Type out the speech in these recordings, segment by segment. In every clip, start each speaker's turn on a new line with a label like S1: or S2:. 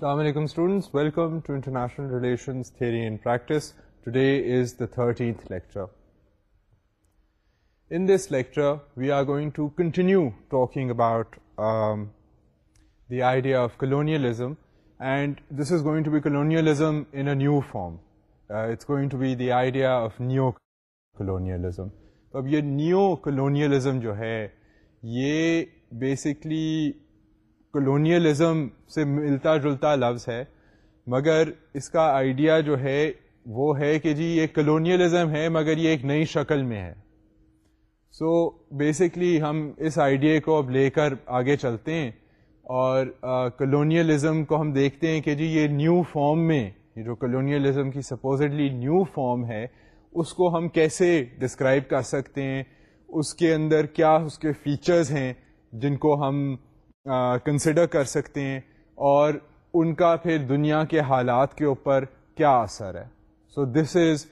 S1: السلام علیکم students welcome to international relations theory and practice today is the thirteenth lecture in this lecture we are going to continue talking about the idea of colonialism and this is going to be colonialism in a new form it's going to be the idea of neo colonialism تو اب یہ neo colonialism جو ہے یہ basically colonialism سے ملتا جلتا لفظ ہے مگر اس کا آئیڈیا جو ہے وہ ہے کہ جی یہ کلونیلزم ہے مگر یہ ایک نئی شکل میں ہے۔ سو so, بیسکلی ہم اس آئیڈیا کو اب لے کر آگے چلتے ہیں اور کلونیلزم کو ہم دیکھتے ہیں کہ جی یہ نیو فارم میں یہ جو کلونیلزم کی سپوزڈلی نیو فارم ہے اس کو ہم کیسے ڈسکرائب کر سکتے ہیں اس کے اندر کیا اس کے فیچرز ہیں جن کو ہم کنسیڈر کر سکتے ہیں اور ان کا پھر دنیا کے حالات کے اوپر کیا اثر ہے۔ So this is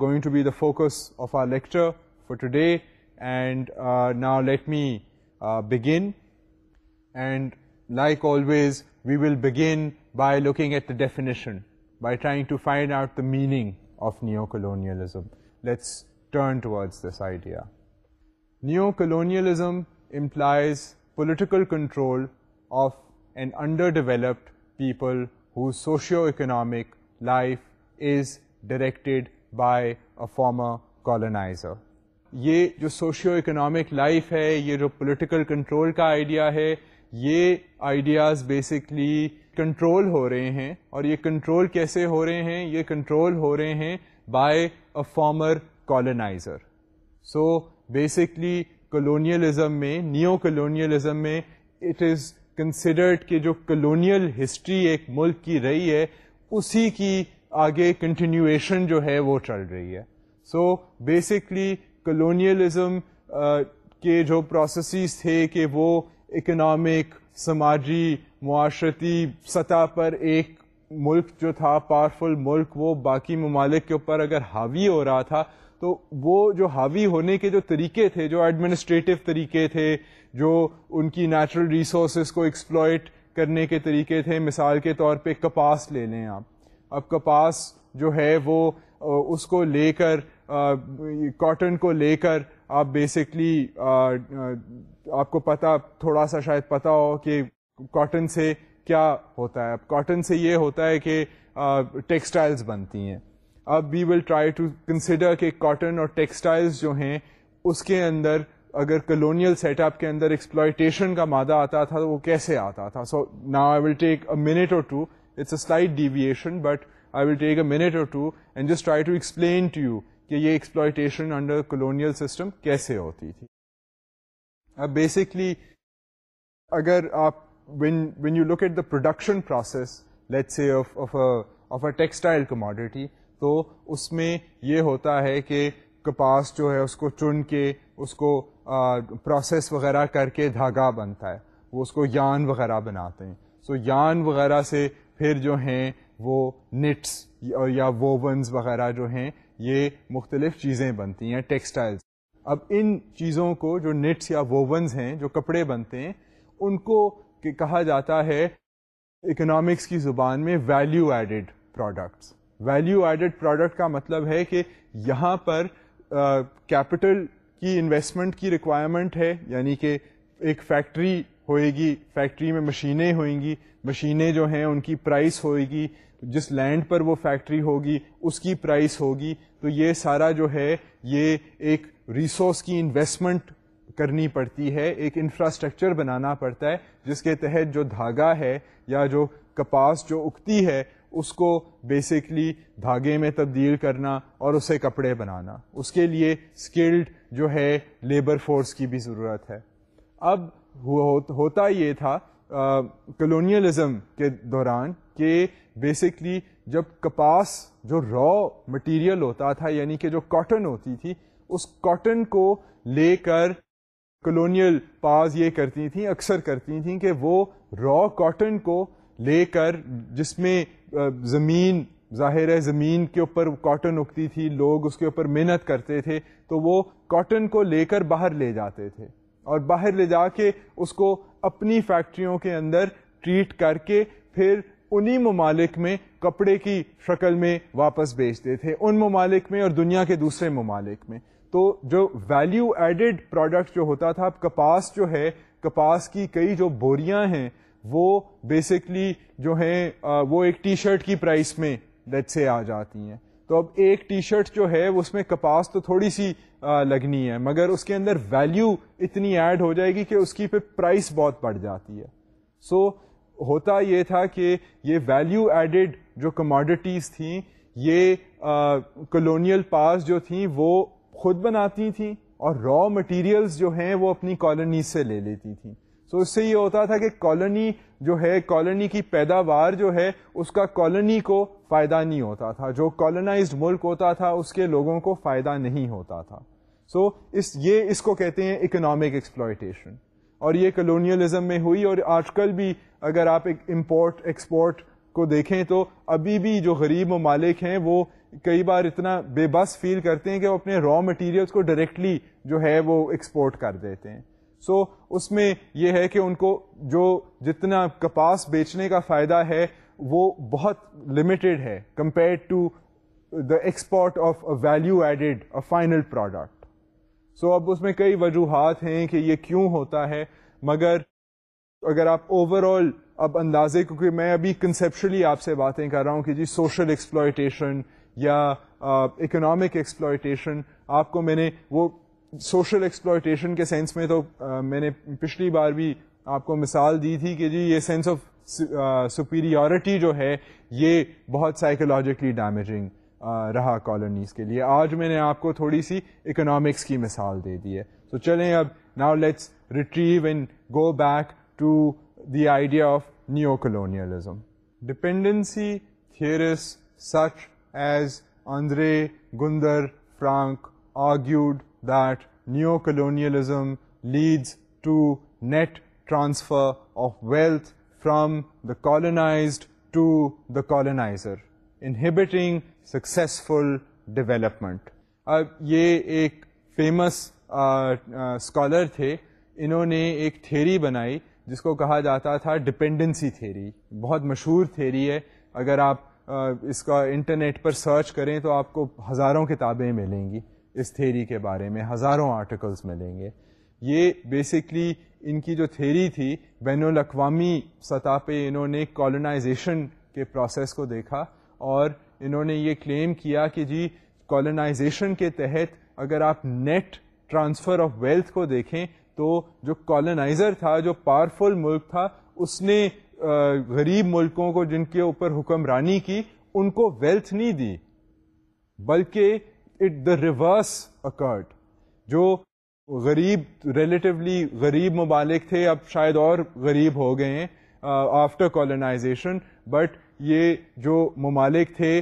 S1: going to be the focus of our lecture for today and now let me begin and like always we will begin by looking at the definition by trying to find out the meaning of neo colonialism let's turn towards this idea neo colonialism implies political control of an underdeveloped people whose socio-economic life is directed by a former colonizer. یہ جو socio economic life ہے، یہ جو political control کا idea ہے، یہ ideas basically control ہو رہے ہیں اور یہ کنٹرول کیسے ہو رہے ہیں یہ کنٹرول ہو رہے ہیں by a former colonizer so basically colonialism میں نیو کلونیلزم میں اٹ از کنسیڈرڈ کہ جو کلونیل ہسٹری ایک ملک کی رہی ہے اسی کی آگے کنٹینیویشن جو ہے وہ چل رہی ہے سو بیسکلی کلونیلزم کے جو پروسیسز تھے کہ وہ اکنامک سماجی معاشرتی سطح پر ایک ملک جو تھا پاورفل ملک وہ باقی ممالک کے اوپر اگر حاوی ہو رہا تھا تو وہ جو حاوی ہونے کے جو طریقے تھے، جو ایڈمنسٹریٹو طریقے تھے، جو ان کی نیچرل ریسورسز کو ایکسپلوئٹ کرنے کے طریقے تھے، مثال کے طور پہ کپاس لے لیں آپ۔ اب کپاس جو ہے وہ اس کو لے کر کاٹن کو لے کر آپ بیسکلی آپ کو پتا، تھوڑا سا شاید پتا ہو کہ کاٹن سے کیا ہوتا ہے۔ اب کاٹن سے یہ ہوتا ہے کہ ٹیکسٹائلز بنتی ہیں۔ اب we will try to consider کہ کاٹن اور ٹیکسٹائلز جو ہیں، اس کے اندر اگر کلونیل سیٹ اپ کے اندر ایکسپلائٹیشن کا مادہ آتا تھا تو وہ کیسے آتا تھا؟ سو نا I will take a minute or two it's a slight deviation but I will take a minute or two and just try to explain to you کہ یہ ایکسپلائٹیشن انڈر کلونیل سسٹم کیسے ہوتی تھی. اب basically اگر آپ when you look at the production process let's say of a textile commodity تو اس میں یہ ہوتا ہے کہ کپاس جو ہے اس کو چن کے اس کو پروسیس وغیرہ کر کے دھاگا بنتا ہے۔ وہ اس کو یان وغیرہ بناتے ہیں۔ سو so, یان وغیرہ سے پھر جو ہیں وہ نٹس یا ووونز وغیرہ جو ہیں یہ مختلف چیزیں بنتی ہیں ٹیکسٹائلز اب ان چیزوں کو جو نٹس یا ووونز ہیں جو کپڑے بنتے ہیں ان کو کہا جاتا ہے اکنامکس کی زبان میں value added products value added product کا مطلب ہے کہ یہاں پر کیپٹل کی انویسٹمنٹ کی ریکوائرمنٹ ہے یعنی کہ ایک فیکٹری ہوئے گی فیکٹری میں مشینیں ہوئیں گی مشینیں جو ہیں ان کی پرائس ہوئے گی جس لینڈ پر وہ فیکٹری ہوگی، اس کی پرائس ہوگی، تو یہ سارا جو ہے، یہ ایک ریسورس کی انویسٹمنٹ کرنی پڑتی ہے، ایک انفراسٹرکچر بنانا پڑتا ہے، جس کے تحت جو دھاگا ہے یا جو کپاس جو اگتی ہے اس کو بیسکلی دھاگے میں تبدیل کرنا اور اسے کپڑے بنانا۔ اس کے لیے اسکلڈ جو ہے لیبر فورس کی بھی ضرورت ہے۔ اب ہوتا یہ تھا کلونیلزم کے دوران کہ بیسکلی جب کپاس جو را مٹیریل ہوتا تھا یعنی کہ جو کاٹن ہوتی تھی، اس کاٹن کو لے کر کلونیل پاز یہ کرتی تھیں، اکثر کرتی تھیں کہ وہ را کاٹن کو لے کر جس میں زمین، ظاہر ہے زمین کے اوپر کاٹن اگتی تھی، لوگ اس کے اوپر محنت کرتے تھے، تو وہ کاٹن کو لے کر باہر لے جاتے تھے۔ اور باہر لے جا کے اس کو اپنی فیکٹریوں کے اندر ٹریٹ کر کے پھر انہی ممالک میں کپڑے کی شکل میں واپس بیچتے تھے، ان ممالک میں اور دنیا کے دوسرے ممالک میں۔ تو جو ویلیو ایڈڈ پروڈکٹ جو ہوتا تھا، کپاس جو ہے، کپاس کی کئی جو بوریاں ہیں وہ بیسکلی جو ہیں وہ ایک ٹی شرٹ کی پرائس میں لیٹ سے آ جاتی ہیں۔ تو اب ایک ٹی شرٹ جو ہے اس میں کپاس تو تھوڑی سی لگنی ہے مگر اس کے اندر ویلیو اتنی ایڈ ہو جائے گی کہ اس کی پہ پرائس بہت بڑھ جاتی ہے۔ سو so, ہوتا یہ تھا کہ یہ ویلیو ایڈڈ جو کموڈیٹیز تھیں یہ کلونیل پاس جو تھیں وہ خود بناتی تھیں اور را مٹیریلز جو ہیں وہ اپنی کالونی سے لے لیتی تھیں۔ سو so اس سے یہ ہوتا تھا کہ کالونی جو ہے، کالونی کی پیداوار جو ہے، اس کا کالونی کو فائدہ نہیں ہوتا تھا۔ جو کالونائزڈ ملک ہوتا تھا، اس کے لوگوں کو فائدہ نہیں ہوتا تھا۔ سو so اس، یہ اس کو کہتے ہیں اکنامک ایکسپلائٹیشن اور یہ کلونیلزم میں ہوئی اور آج کل بھی اگر آپ ایک امپورٹ ایکسپورٹ کو دیکھیں تو ابھی بھی جو غریب ممالک ہیں، وہ کئی بار اتنا بے بس فیل کرتے ہیں کہ وہ اپنے را مٹیریلس کو ڈائریکٹلی جو ہے، وہ ایکسپورٹ کر دیتے ہیں۔ سو so, اس میں یہ ہے کہ ان کو جو جتنا کپاس بیچنے کا فائدہ ہے وہ بہت لمیٹڈ ہے compare to the export of a value added final product so اب اس میں کئی وجوہات ہیں کہ یہ کیوں ہوتا ہے مگر اگر آپ اوور آل اب اندازے کیونکہ میں ابھی کنسپشلی آپ سے باتیں کر رہا ہوں کہ جی سوشل ایکسپلائٹیشن یا اکنامک ایکسپلائٹیشن آپ کو میں نے وہ سوشل ایکسپلائٹیشن کے سینس میں تو میں نے پچھلی بار بھی آپ کو مثال دی تھی کہ جی یہ سینس آف سپیریورٹی جو ہے، یہ بہت سائیکولوجیکلی ڈیمیجنگ رہا کالونیز کے لیے۔ آج میں نے آپ کو تھوڑی سی اکنامکس کی مثال دے دی ہے۔ تو چلیں اب now let's retrieve and go back to the idea of neo colonialism dependency theorists such as Andre Gunder Frank argued that neo colonialism leads to net transfer of wealth from the colonized to the colonizer inhibiting successful development اب یہ ایک famous scholar تھے انہوں نے ایک theory بنائی جس کو کہا جاتا تھا ڈپینڈنسی تھیری بہت مشہور تھیری ہے اگر آپ اس کا انٹرنیٹ پر سرچ کریں تو آپ کو ہزاروں کتابیں ملیں گی اس تھیری کے بارے میں ہزاروں آرٹیکلس ملیں گے۔ یہ بیسکلی ان کی جو تھیری تھی، بین الاقوامی سطح پہ انہوں نے کالونائزیشن کے پروسیس کو دیکھا اور انہوں نے یہ کلیم کیا کہ جی کالونائزیشن کے تحت اگر آپ نیٹ ٹرانسفر آف ویلتھ کو دیکھیں تو جو کالونائزر تھا، جو پاورفل ملک تھا، اس نے غریب ملکوں کو جن کے اوپر حکمرانی کی، ان کو ویلتھ نہیں دی، بلکہ اٹ دا ریورس اکرڈ جو غریب ریلیٹیولی غریب ممالک تھے، اب شاید اور غریب ہو گئے ہیں آفٹر کالونائزیشن بٹ یہ جو ممالک تھے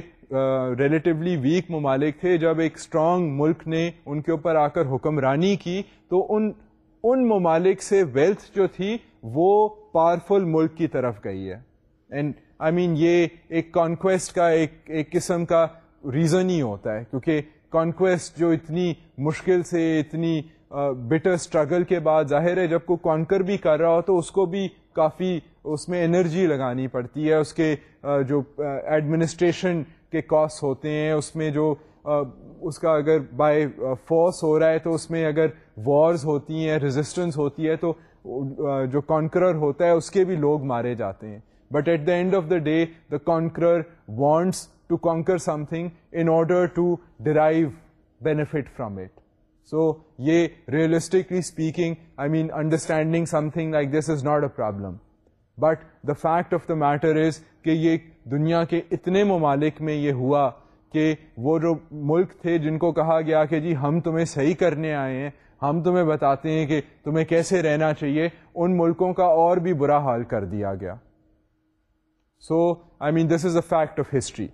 S1: ریلیٹیولی ویک ممالک تھے، جب ایک اسٹرانگ ملک نے ان کے اوپر آ کر حکمرانی کی، تو ان ان ممالک سے ویلتھ جو تھی، وہ پاورفل ملک کی طرف گئی ہے۔ اینڈ آئی مین یہ ایک کانکویسٹ کا، ایک ایک قسم کا ریزن ہی ہوتا ہے، کیونکہ کانکویسٹ جو اتنی مشکل سے، اتنی بٹر اسٹرگل کے بعد ظاہر ہے، جب کوئی کانکر بھی کر رہا ہو تو اس کو بھی کافی اس میں انرجی لگانی پڑتی ہے۔ اس کے جو ایڈمنسٹریشن کے کاسٹ ہوتے ہیں، اس میں جو اس کا اگر بائی فورس ہو رہا ہے تو اس میں اگر وارز ہوتی ہیں ریزسٹنس ہوتی ہے تو جو کانکرر ہوتا ہے، اس کے بھی لوگ مارے جاتے ہیں۔ But at the end of the day the conqueror wants to conquer something in order to derive benefit from it so یہ realistically speaking I mean understanding something like this is not a problem but the fact of the matter is کہ یہ دنیا کے اتنے ممالک میں یہ ہوا کہ وہ جو ملک تھے جن کو کہا گیا کہ جی ہم تمہیں صحیح کرنے آئے ہیں، ہم تمہیں بتاتے ہیں کہ تمہیں کیسے رہنا چاہیے، ان ملکوں کا اور بھی برا حال کر دیا گیا۔ So I mean this is a fact of history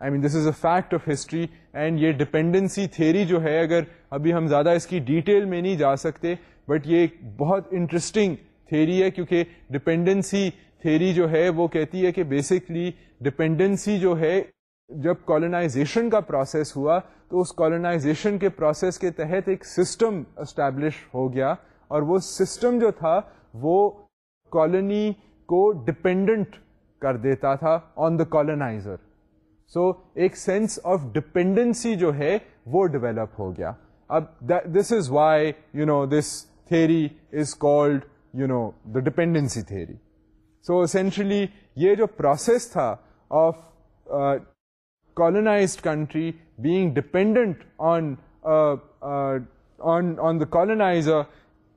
S1: I mean this is a fact of history and یہ ڈپینڈنسی تھیری جو ہے، اگر ابھی ہم زیادہ اس کی ڈیٹیل میں نہیں جا سکتے بٹ یہ ایک بہت انٹرسٹنگ تھیری ہے، کیونکہ ڈپینڈنسی تھیری جو ہے، وہ کہتی ہے کہ بیسکلی ڈپینڈنسی جو ہے، جب کالونائزیشن کا پروسیس ہوا، تو اس کالونائزیشن کے پروسیس کے تحت ایک سسٹم اسٹیبلش ہو گیا، اور وہ سسٹم جو تھا، وہ کالونی کو ڈپینڈنٹ کر دیتا تھا آن دا کالونائزر سو ایک سینس آف ڈپینڈنسی جو ہے، وہ ڈیولپ ہو گیا. اب this is why you know this theory is called you know the dependency theory so essentially یہ جو پروسیس تھا of colonized country being dependent on on the colonizer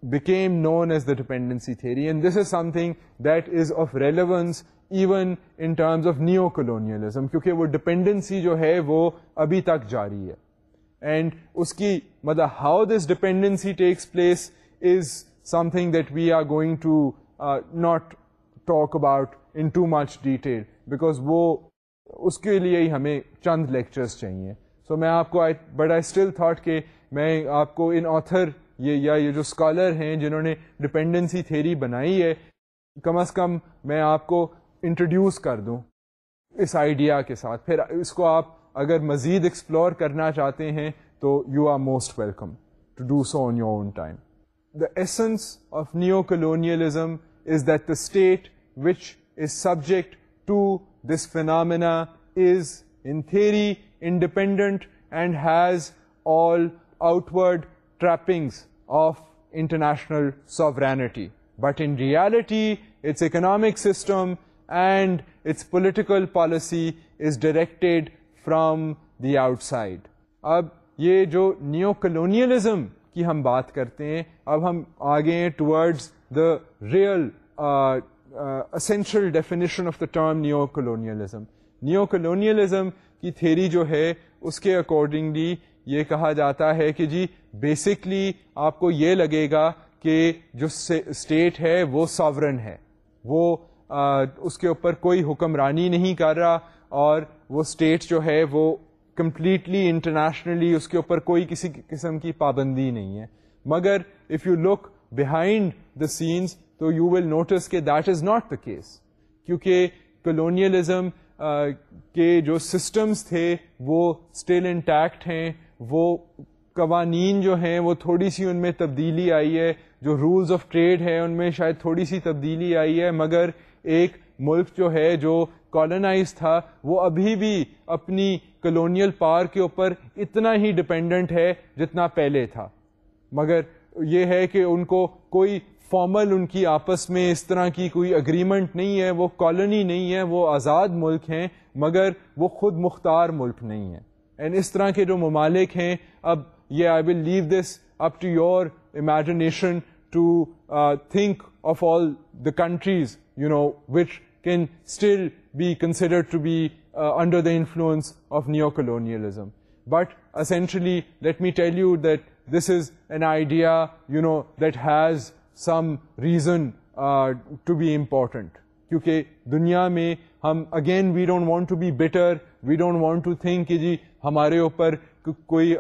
S1: became known as the dependency theory. And this is something that is of relevance even in terms of neo-colonialism کیونکہ وہ dependency جو ہے وہ ابھی تک جاری ہے. اینڈ اس کی مطلب how this dependency takes place is something that we are going to not talk about in too much detail because وہ اس کے لیے ہی ہمیں چند لیکچرس چاہیے سو میں آپ کو بٹ آئی اسٹل تھاٹ کہ میں آپ کو ان آتھر یہ یا یہ جو اسکالر ہیں جنہوں نے ڈپینڈنسی تھیری بنائی ہے کم از کم میں آپ کو انٹروڈیوس کر دوں اس آئیڈیا کے ساتھ پھر اس کو آپ اگر مزید ایکسپلور کرنا چاہتے ہیں تو you are most welcome to do so on your own time the essence of neo colonialism is that the state which is subject to this phenomena is in theory independent and has all outward trappings of international sovereignty. But in reality, its economic system and its political policy is directed from the outside. اب یہ جو new colonialism کی ہم بات کرتے ہیں، اب ہم آگے ہیں towards the real essential definition of the term neo colonialism neo colonialism کی تھیری جو ہے، اس کے اکارڈنگلی یہ کہا جاتا ہے کہ جی بیسکلی آپ کو یہ لگے گا کہ جو اسٹیٹ ہے، وہ ساورن ہے، وہ اس کے اوپر کوئی حکمرانی نہیں کر رہا اور وہ اسٹیٹ جو ہے وہ کمپلیٹلی انٹرنیشنلی اس کے اوپر کوئی کسی قسم کی پابندی نہیں ہے۔ مگر if you look behind the scenes تو یو ول نوٹس کہ that is not the case کیونکہ کلونیلزم کے جو سسٹمز تھے وہ اسٹل انٹیکٹ ہیں۔ وہ قوانین جو ہیں وہ تھوڑی سی ان میں تبدیلی آئی ہے۔ جو رولز آف ٹریڈ ہے ان میں شاید تھوڑی سی تبدیلی آئی ہے۔ مگر ایک ملک جو ہے جو کالونائز تھا، وہ ابھی بھی اپنی کلونیل پار کے اوپر اتنا ہی ڈپینڈنٹ ہے جتنا پہلے تھا۔ مگر یہ ہے کہ ان کو کوئی فارمل ان کی آپس میں اس طرح کی کوئی اگریمنٹ نہیں ہے، وہ کالونی نہیں ہے، وہ آزاد ملک ہیں، مگر وہ خود مختار ملک نہیں ہے۔ اینڈ اس طرح کے جو ممالک ہیں، اب یہ I will leave this up to your imagination to think of all the countries you know which can still be consider to be under the influence of neo colonialism but essentially let me tell you that this is an idea you know that has some reason to be important کیونکہ دنیا میں ہم again we don't want to be better we don't want to think کہ جی ہمارے اوپر کوئی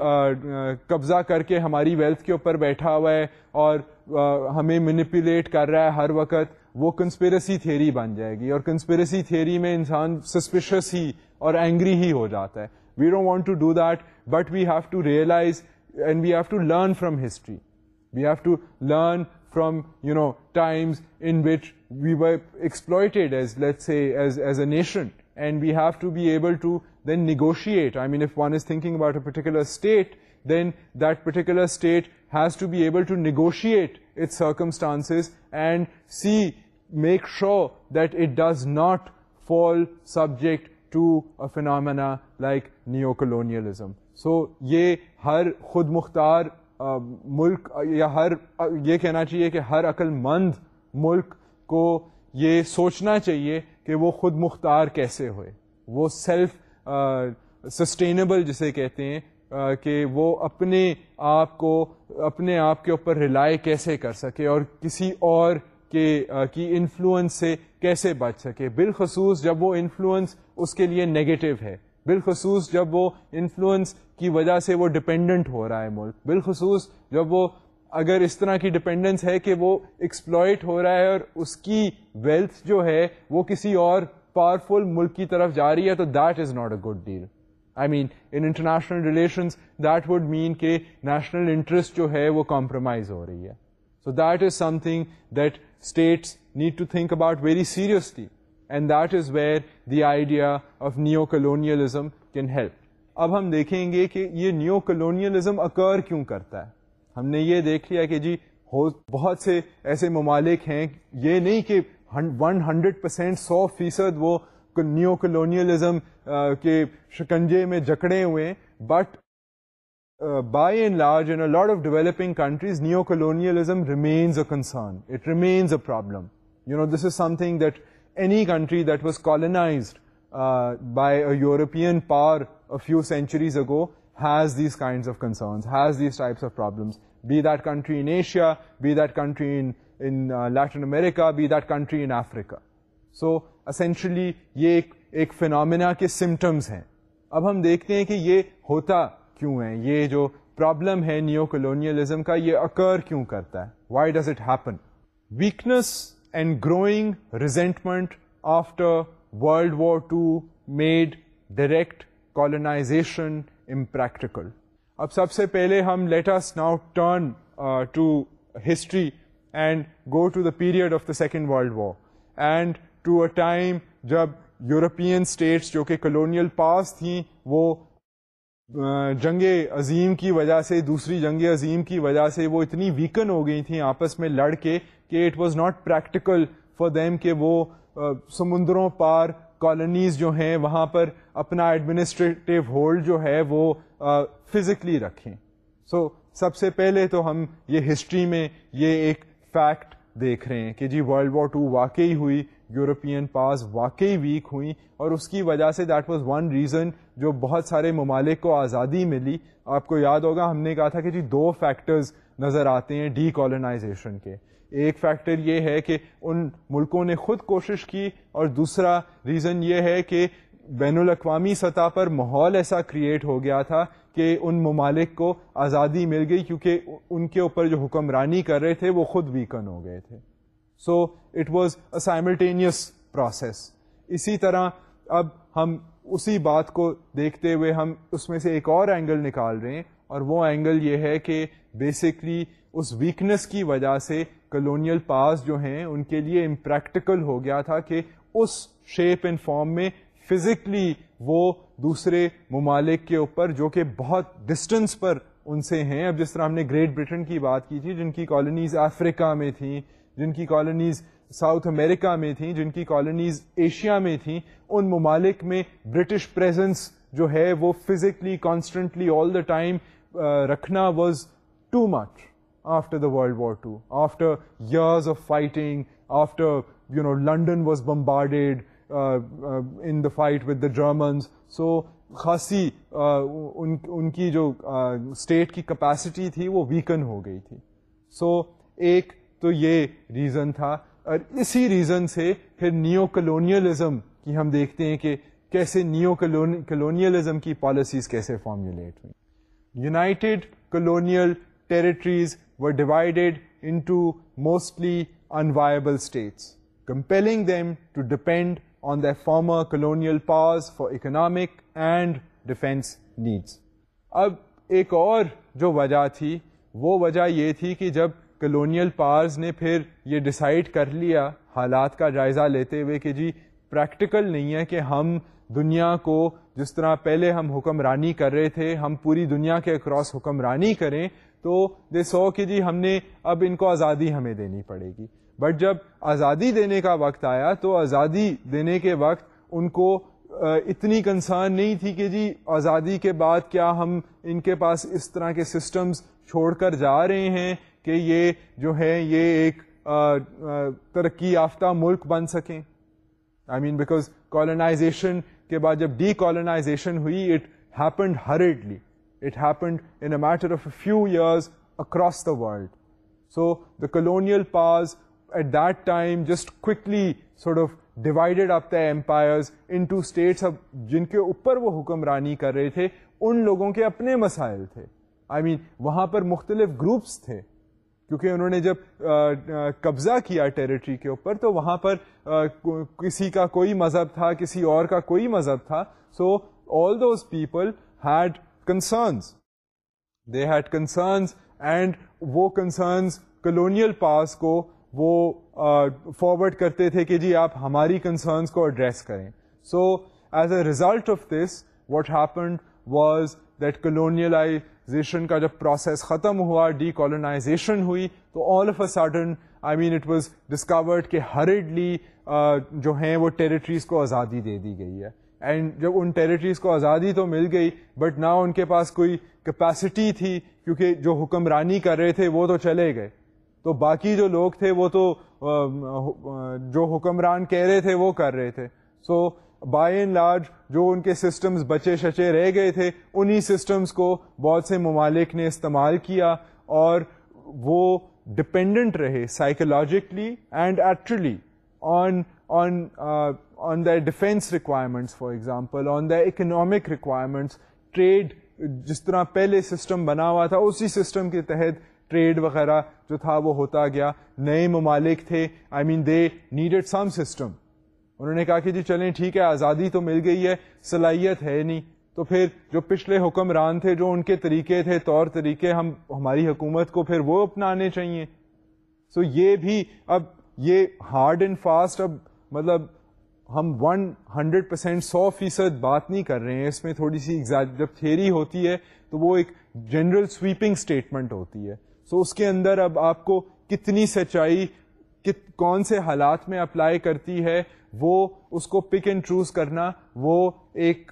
S1: قبضہ کر کے ہماری ویلتھ کے اوپر بیٹھا ہوا ہے اور ہمیں مینیپولیٹ کر رہا ہے ہر وقت، وہ کنسپیرسی تھیری بن جائے گی اور کنسپیرسی تھیری میں انسان سسپیشس ہی اور اینگری ہی ہو جاتا ہے۔ We don't want to do that but we have to realize and we have to learn from history we have to learn from you know times in which we were exploited as let's say as as a nation and we have to be able to then negotiate I mean if one is thinking about a particular state then that particular state has to be able to negotiate it circumstances and see make sure that it does not fall subject to a phenomena like neo colonialism so یہ ہر خود مختار ملک، یا ہر، یہ کہنا چاہیے کہ ہر عقل مند ملک کو یہ سوچنا چاہیے کہ وہ خود مختار کیسے ہوئے، وہ سیلف سسٹینیبل جسے کہتے ہیں کہ وہ اپنے آپ کو، اپنے آپ کے اوپر ریلائی کیسے کر سکے اور کسی اور کے کی انفلوئنس سے کیسے بچ سکے۔ بالخصوص جب وہ انفلوئنس اس کے لیے نیگیٹو ہے۔ بالخصوص جب وہ انفلوئنس کی وجہ سے وہ ڈپینڈنٹ ہو رہا ہے ملک۔ بالخصوص جب وہ اگر اس طرح کی ڈپینڈنس ہے کہ وہ ایکسپلوئٹ ہو رہا ہے اور اس کی ویلتھ جو ہے وہ کسی اور پاورفل ملک کی طرف جا رہی ہے، تو that is not a good deal I mean in international relations that would mean کہ نیشنل انٹرسٹ جو ہے وہ کمپرومائز ہو رہی ہے so that is something that states need to think about very seriously and that is where the idea of neo colonialism can help اب ہم دیکھیں گے کہ یہ نیو کلونیلزم اکر کیوں کرتا ہے ہم نے یہ دیکھ لیا کہ جی بہت سے ایسے ممالک ہیں یہ نہیں کہ ون ہنڈریڈ پرسینٹ سو فیصد وہ نیو کلونیلزم کے شکنجے میں جکڑے ہوئے but by and large in lot of developing countries neo colonialism remains a concern it remains a problem you know this is something that any country that was colonized by a European power few centuries ago has these kinds of concerns, has these types of problems, be that country in Asia, be that country in uh, Latin America, be that country in Africa. So یہ ایک phenomena کے symptoms ہیں. اب ہم دیکھتے ہیں کہ یہ ہوتا کیوں ہے؟ یہ جو پرابلم ہے نیو کولونیلزم کا، یہ اکر کیوں کرتا ہے؟ Why does it happen weakness and growing resentment after world war two made direct colonisation impractical اب سب سے پہلے ہم let's now turn to history and go to the period of the second world war and to a time جب European states جو کہ colonial پاس تھیں، وہ جنگ عظیم کی وجہ سے، دوسری جنگ عظیم کی وجہ سے وہ اتنی ویکن ہو گئی تھیں آپس میں لڑ کے کہ it was not practical for them کہ وہ سمندروں پار کالونیز جو ہیں، وہاں پر اپنا ایڈمنسٹریٹو ہولڈ جو ہے وہ فزیکلی رکھیں۔ سو سب سے پہلے تو ہم یہ ہسٹری میں یہ ایک فیکٹ دیکھ رہے ہیں کہ جی ورلڈ وار ٹو واقعی ہوئی یورپین پاس واقعی ویک ہوئی اور اس کی وجہ سے دیٹ واز ون ریزن جو بہت سارے ممالک کو آزادی ملی۔ آپ کو یاد ہوگا ہم نے کہا تھا کہ جی دو فیکٹرز نظر آتے ہیں ڈی کالونائزیشن کے۔ ایک فیکٹر یہ ہے کہ ان ملکوں نے خود کوشش کی اور دوسرا ریزن یہ ہے کہ بین الاقوامی سطح پر ماحول ایسا کریٹ ہو گیا تھا کہ ان ممالک کو آزادی مل گئی کیونکہ ان کے اوپر جو حکمرانی کر رہے تھے وہ خود ویکن ہو گئے تھے۔ So it was a simultaneous process اسی طرح اب ہم اسی بات کو دیکھتے ہوئے ہم اس میں سے ایک اور اینگل نکال رہے ہیں اور وہ اینگل یہ ہے کہ بیسکلی اس ویکنس کی وجہ سے کلونیل پاس جو ہیں ان کے لیے امپریکٹیکل ہو گیا تھا کہ اس شیپ اینڈ فارم میں فزیکلی وہ دوسرے ممالک کے اوپر جو کہ بہت ڈسٹینس پر ان سے ہیں۔ اب جس طرح ہم نے گریٹ برٹن کی بات کی تھی، جن کی کالونیز افریقہ میں تھیں جن کی کالونیز ساؤتھ امریکہ میں تھیں، جن کی کالونیز ایشیا میں تھیں، ان ممالک میں برٹش پریزنس جو ہے وہ physically constantly all the time رکھنا was too much after the world war two after years of fighting after you know London was bombarded in the fight with the Germans so خاصی ان کی جو state کی capacity تھی وہ ویکن ہو گئی تھی۔ سو ایک تو یہ ریزن تھا اور اسی ریزن سے پھر نیو کلونیلزم کی ہم دیکھتے ہیں کہ کیسے نیو کلونیلزم کی پالیسیز کیسے فارمولیٹ ہوئی united colonial territories were divided into mostly unviable states, compelling them to depend on their former colonial powers for economic and defense needs. اب ایک اور جو وجہ تھی وہ وجہ یہ تھی کہ جب کلونیل پاورز نے پھر یہ ڈیسائیڈ کر لیا حالات کا جائزہ لیتے ہوئے کہ جی پریکٹیکل نہیں ہے کہ ہم دنیا کو جس طرح پہلے ہم حکمرانی کر رہے تھے، ہم پوری دنیا کے اکراس حکمرانی کریں، تو دے سو کہ جی ہم نے اب ان کو آزادی ہمیں دینی پڑے گی۔ بٹ جب آزادی دینے کا وقت آیا، تو آزادی دینے کے وقت ان کو اتنی کنسرن نہیں تھی کہ جی آزادی کے بعد کیا ہم ان کے پاس اس طرح کے سسٹمز چھوڑ کر جا رہے ہیں۔ کہ یہ جو ہے یہ ایک ترقی یافتہ ملک بن سکیں۔ آئی مین بیکاز کالونائزیشن کے بعد جب ڈی کالونائزیشن ہوئی it happened hardly It happened in a matter of a few years across the world. So the colonial powers at that time just quickly sort of divided up their empires into states اب جن کے اوپر وہ حکمرانی کر رہے تھے، ان لوگوں کے اپنے مسائل تھے۔ آئی مین وہاں پر مختلف گروپس تھے۔ کیونکہ انہوں نے جب قبضہ کیا ٹیریٹری کے اوپر، تو وہاں پر کسی کا کوئی مذہب تھا، کسی اور کا کوئی مذہب تھا، so all those people had concerns they had concerns and وہ کنسرنس کلونیل پاس کو وہ فارورڈ کرتے تھے کہ جی آپ ہماری کنسرنس کو ایڈریس کریں۔ So as a result of this what happened was that colonisation کا جب پروسیس ختم ہوا ڈی کالونائزیشن ہوئی تو all of a sudden I mean it was discovered کہ ہرڈلی جو ہیں وہ ٹیریٹریز کو آزادی دے دی گئی ہے۔ اینڈ جب ان ٹیریٹریز کو آزادی تو مل گئی بٹ نہ ان کے پاس کوئی کیپیسٹی تھی کیونکہ جو حکمرانی کر رہے تھے وہ تو چلے گئے۔ تو باقی جو لوگ تھے وہ تو جو حکمران کہہ رہے تھے وہ کر رہے تھے۔ So so, by and large جو ان کے سسٹمز بچے شچے رہ گئے تھے، انہی سسٹمز کو بہت سے ممالک نے استعمال کیا اور وہ ڈپینڈنٹ رہے psychologically and actually on on on the defence requirements for example on the economic requirements trade جس طرح پہلے سسٹم بنا ہوا تھا، اسی سسٹم کے تحت ٹریڈ وغیرہ جو تھا وہ ہوتا گیا۔ نئے ممالک تھے۔ I mean they needed some system انہوں نے کہا کہ جی چلیں ٹھیک ہے، آزادی تو مل گئی ہے، صلاحیت ہے نہیں۔ تو پھر جو پچھلے حکمران تھے، جو ان کے طریقے تھے، طور طریقے ہم، ہماری حکومت کو پھر وہ اپنانے چاہیے۔ سو so یہ بھی اب یہ ہارڈ اینڈ فاسٹ اب مطلب ہم ون ہنڈریڈ پرسینٹ سو فیصد بات نہیں کر رہے ہیں۔ اس میں تھوڑی سی جب تھیری ہوتی ہے تو وہ ایک جنرل سویپنگ اسٹیٹمنٹ ہوتی ہے۔ سو so اس کے اندر اب آپ کو کتنی سچائی کون سے حالات میں اپلائی کرتی ہے وہ اس کو پک اینڈ چوز کرنا وہ ایک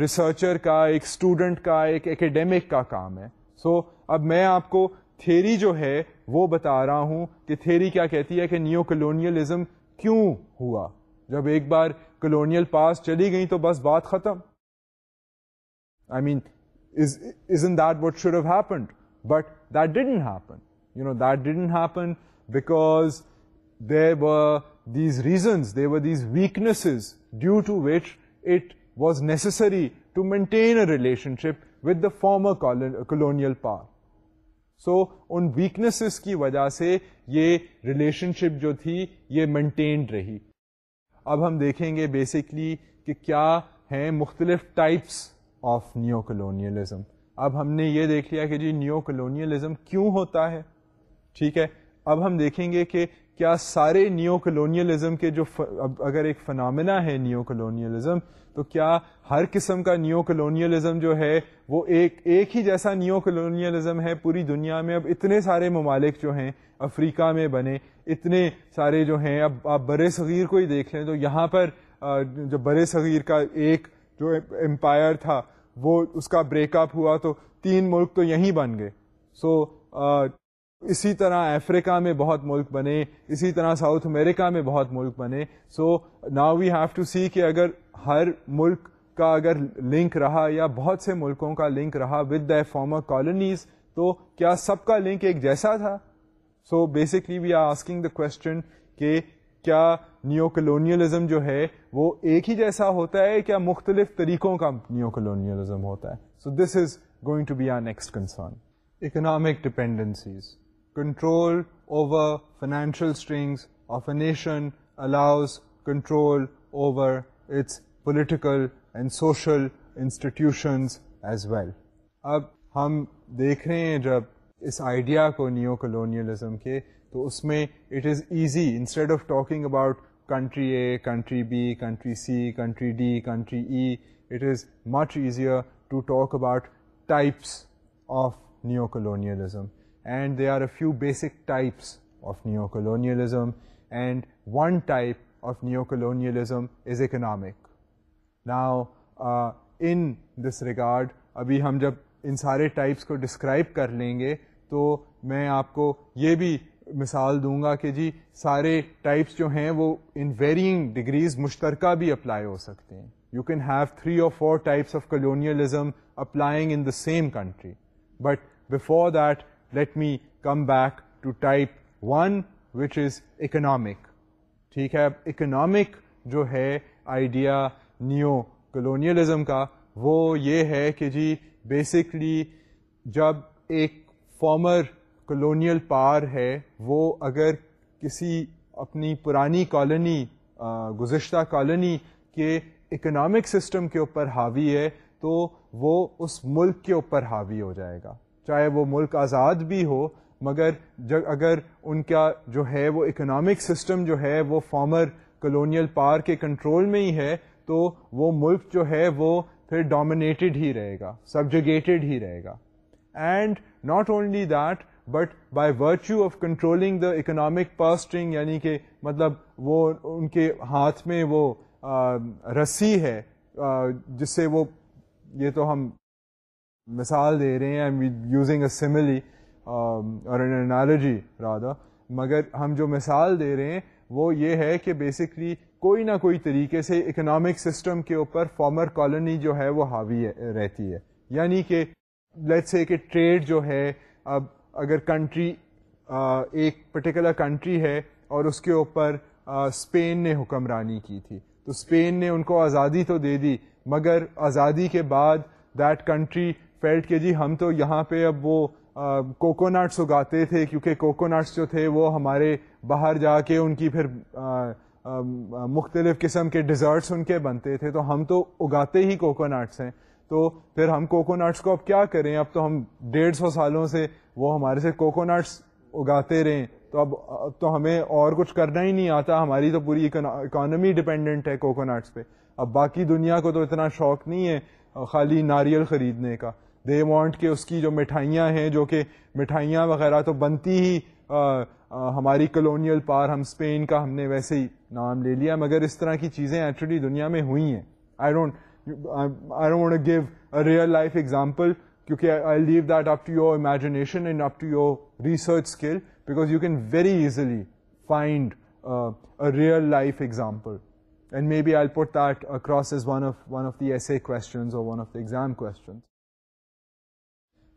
S1: ریسرچر کا ایک اسٹوڈنٹ کا ایک اکیڈیمک کا کام ہے۔ سو so, اب میں آپ کو تھیری جو ہے وہ بتا رہا ہوں کہ تھیری کیا کہتی ہے کہ نیو کلونیلزم کیوں ہوا۔ جب ایک بار کلونیل پاس چلی گئی تو بس بات ختم۔ I mean is in that what should have happened but that didn't happen you know that didn't happen because there were these reasons there were these weaknesses due to which it was necessary to maintain a relationship with the former colonial power so in weaknesses کی وجہ سے یہ relation شپ جو تھی، یہ maintained رہی۔ اب ہم دیکھیں گے بیسکلی کہ کیا ہیں مختلف ٹائپس آف نیو کلونیلزم اب ہم نے یہ دیکھ لیا کہ جی نیو کلونیلزم کیوں ہوتا ہے؟ ٹھیک ہے۔ اب ہم دیکھیں گے کہ کیا سارے نیو کلونیلزم کے جو اگر ایک فنامنا ہے نیو کلونیلزم تو کیا ہر قسم کا نیو کلونیلزم جو ہے وہ ایک ایک ہی جیسا نیو کلونیلزم ہے پوری دنیا میں؟ اب اتنے سارے ممالک جو ہیں افریقہ میں بنے اتنے سارے جو ہیں اب آپ برے صغیر کو ہی دیکھ لیں تو یہاں پر جو برے صغیر کا ایک جو امپائر تھا وہ اس کا بریک اپ ہوا تو تین ملک تو یہیں بن گئے۔ سو so, اسی طرح افریقہ میں بہت ملک بنے، اسی طرح ساؤتھ امریکہ میں بہت ملک بنے۔ So now we have to see کہ اگر ہر ملک کا اگر لنک رہا یا بہت سے ملکوں کا لنک رہا ود دا فارمر کالونیز تو کیا سب کا لنک ایک جیسا تھا؟ So basically we are asking the question کہ کیا نیو کلونیلزم جو ہے وہ ایک ہی جیسا ہوتا ہے، کیا مختلف طریقوں کا نیو کلونیلزم ہوتا ہے؟ So this is going to be our next concern economic dependencies control over financial strings of a nation allows control over its political and social institutions as well اب ہم دیکھ رہے ہیں جب اس آئیڈیا کو نیو کلونیلزم کے، تو اس میں it is easy instead of talking about country A country B country C country D country E it is much easier to talk about types of new colonialism and they are a few basic types of new colonialism and one type of new colonialism is economic now in this regard ابھی ہم جب ان سارے types کو describe کر لیں گے تو میں آپ کو یہ بھی مثال دوں گا کہ جی سارے ٹائپس جو ہیں وہ ان ویرینگ ڈگریز مشترکہ بھی اپلائی ہو سکتے ہیں you can have three or four types of colonialism applying in the same country but before that let me come back to type one which is economic ٹھیک ہے؟ اکنامک جو ہے idea neo colonialism کا، وہ یہ ہے کہ جی بیسکلی جب ایک فارمر کلونیل پار ہے، وہ اگر کسی اپنی پرانی کالونی گزشتہ کالونی کے اکنامک سسٹم کے اوپر حاوی ہے، تو وہ اس ملک کے اوپر حاوی ہو جائے گا۔ چاہے وہ ملک آزاد بھی ہو، مگر اگر ان کا جو ہے وہ اکنامک سسٹم جو ہے وہ فارمر کلونیل پار کے کنٹرول میں ہی ہے، تو وہ ملک جو ہے وہ پھر ڈومینیٹڈ ہی رہے گا سبجوگیٹڈ ہی رہے گا۔ And not only that but by virtue of controlling the economic پاسٹنگ یعنی کہ مطلب وہ ان کے ہاتھ میں وہ رسی ہے جس سے وہ، یہ تو ہم مثال دے رہے ہیں یوزنگ اے سملی اور انالوجی رادا مگر ہم جو مثال دے رہے ہیں وہ یہ ہے کہ بیسکلی کوئی نہ کوئی طریقے سے اکنامک سسٹم کے اوپر فارمر کالونی جو ہے وہ حاوی رہتی ہے. یعنی کہ لیٹ سے کہ ٹریڈ جو ہے، اب اگر کنٹری ایک پرٹیکولر کنٹری ہے اور اس کے اوپر اسپین نے حکمرانی کی تھی. تو اسپین نے ان کو آزادی تو دے دی، مگر آزادی کے بعد دیٹ کنٹری فیلٹ کہ جی ہم تو یہاں پہ اب وہ کوکونٹس اگاتے تھے، کیونکہ کوکونٹس جو تھے وہ ہمارے باہر جا کے ان کی پھر مختلف قسم کے ڈیزرٹس ان کے بنتے تھے۔ تو ہم تو اگاتے ہی کوکونٹس ہیں۔ تو پھر ہم کوکونٹس کو اب کیا کریں؟ اب تو ہم ڈیڑھ سو سالوں سے وہ ہمارے سے کوکونٹس اگاتے رہیں تو اب تو ہمیں اور کچھ کرنا ہی نہیں آتا۔ ہماری تو پوری اکانومی ڈپینڈنٹ ہے کوکونٹس پہ۔ اب باقی دنیا کو تو اتنا شوق نہیں ہے، خالی ناریل خریدنے کا۔ دے وانٹ کہ اس کی جو مٹھائیاں ہیں، جو کہ مٹھائیاں وغیرہ تو بنتی ہی ہماری کلونیل پار، ہم اسپین کا، ہم نے ویسے ہی نام لے لیا، مگر اس طرح کی چیزیں ایکچولی دنیا میں ہوئی ہیں۔ I don't I don't give a real life example کیونکہ I leave that up to your imagination and up to your research skill because you can very easily find real life example and may be I put that across as one of one of the essay questions or one of the exam questions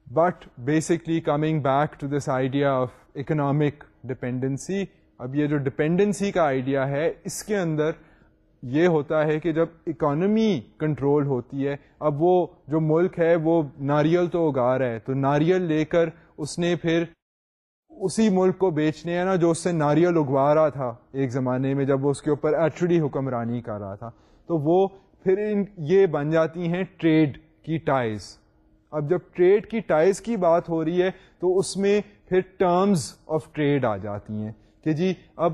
S1: but basically coming back to this idea of economic dependency اب یہ جو dependency کا idea ہے، اس کے اندر یہ ہوتا ہے کہ جب اکانومی کنٹرول ہوتی ہے، اب وہ جو ملک ہے وہ ناریل تو اگا رہا ہے، تو ناریل لے کر اس نے پھر اسی ملک کو بیچنے ہے نا جو اس سے ناریل اگوا رہا تھا ایک زمانے میں جب وہ اس کے اوپر ایکچولی حکمرانی کر رہا تھا۔ تو وہ پھر ان یہ بن جاتی ہیں ٹریڈ کی ٹائز اب جب ٹریڈ کی ٹائز کی بات ہو رہی ہے تو اس میں پھر ٹرمز آف ٹریڈ آ جاتی ہیں کہ جی اب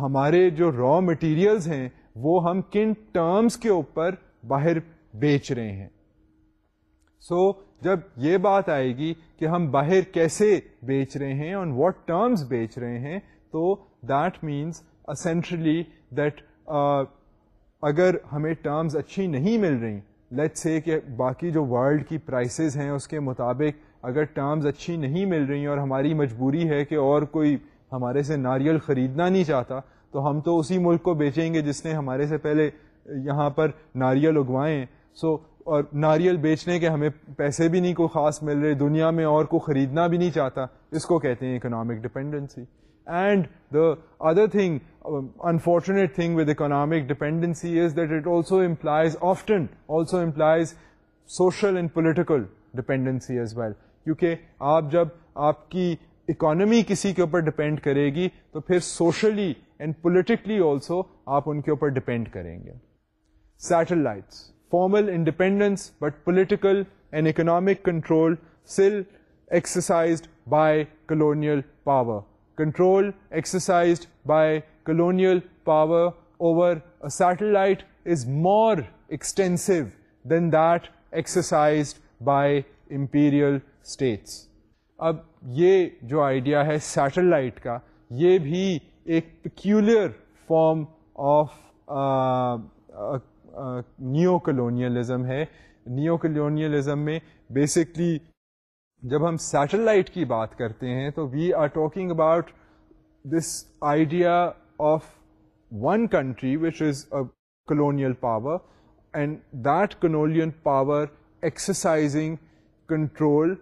S1: ہمارے جو را مٹیریلز ہیں وہ ہم کن ٹرمز کے اوپر باہر بیچ رہے ہیں۔ سو so, جب یہ بات آئے گی کہ ہم باہر کیسے بیچ رہے ہیں آن واٹ ٹرمز بیچ رہے ہیں تو دیٹ مینس اسینٹرلی دیٹ اگر ہمیں ٹرمز اچھی نہیں مل رہی لیٹ سے کہ باقی جو ورلڈ کی پرائسز ہیں اس کے مطابق اگر ٹرمز اچھی نہیں مل رہی ہیں اور ہماری مجبوری ہے کہ اور کوئی ہمارے سے ناریل خریدنا نہیں چاہتا، تو ہم تو اسی ملک کو بیچیں گے جس نے ہمارے سے پہلے یہاں پر ناریل اگوائے سو اور ناریل بیچنے کے ہمیں پیسے بھی نہیں، کوئی خاص مل رہے، دنیا میں اور کو خریدنا بھی نہیں چاہتا۔ اس کو کہتے ہیں economic dependency and the other thing unfortunate thing with economic dependency is that it also implies often also implies social and political dependency as well کیونکہ آپ جب آپ کی اکانومی کسی کے اوپر ڈپینڈ کرے گی تو پھر سوشلی اینڈ پولیٹیکلی آلسو آپ ان کے اوپر ڈپینڈ کریں گے satellites formal independence but political and economic control still exercised by colonial power control exercised by colonial power over satellite is more extensive than that exercised by imperial states اب یہ جو idea ہے satellite کا، یہ بھی ایک peculiar form of new colonialism ہے۔ Neo colonialism میں بیسکلی جب ہم سیٹلائٹ کی بات کرتے ہیں تو we are talking about this idea of one country which is a colonial power and that colonial power exercising control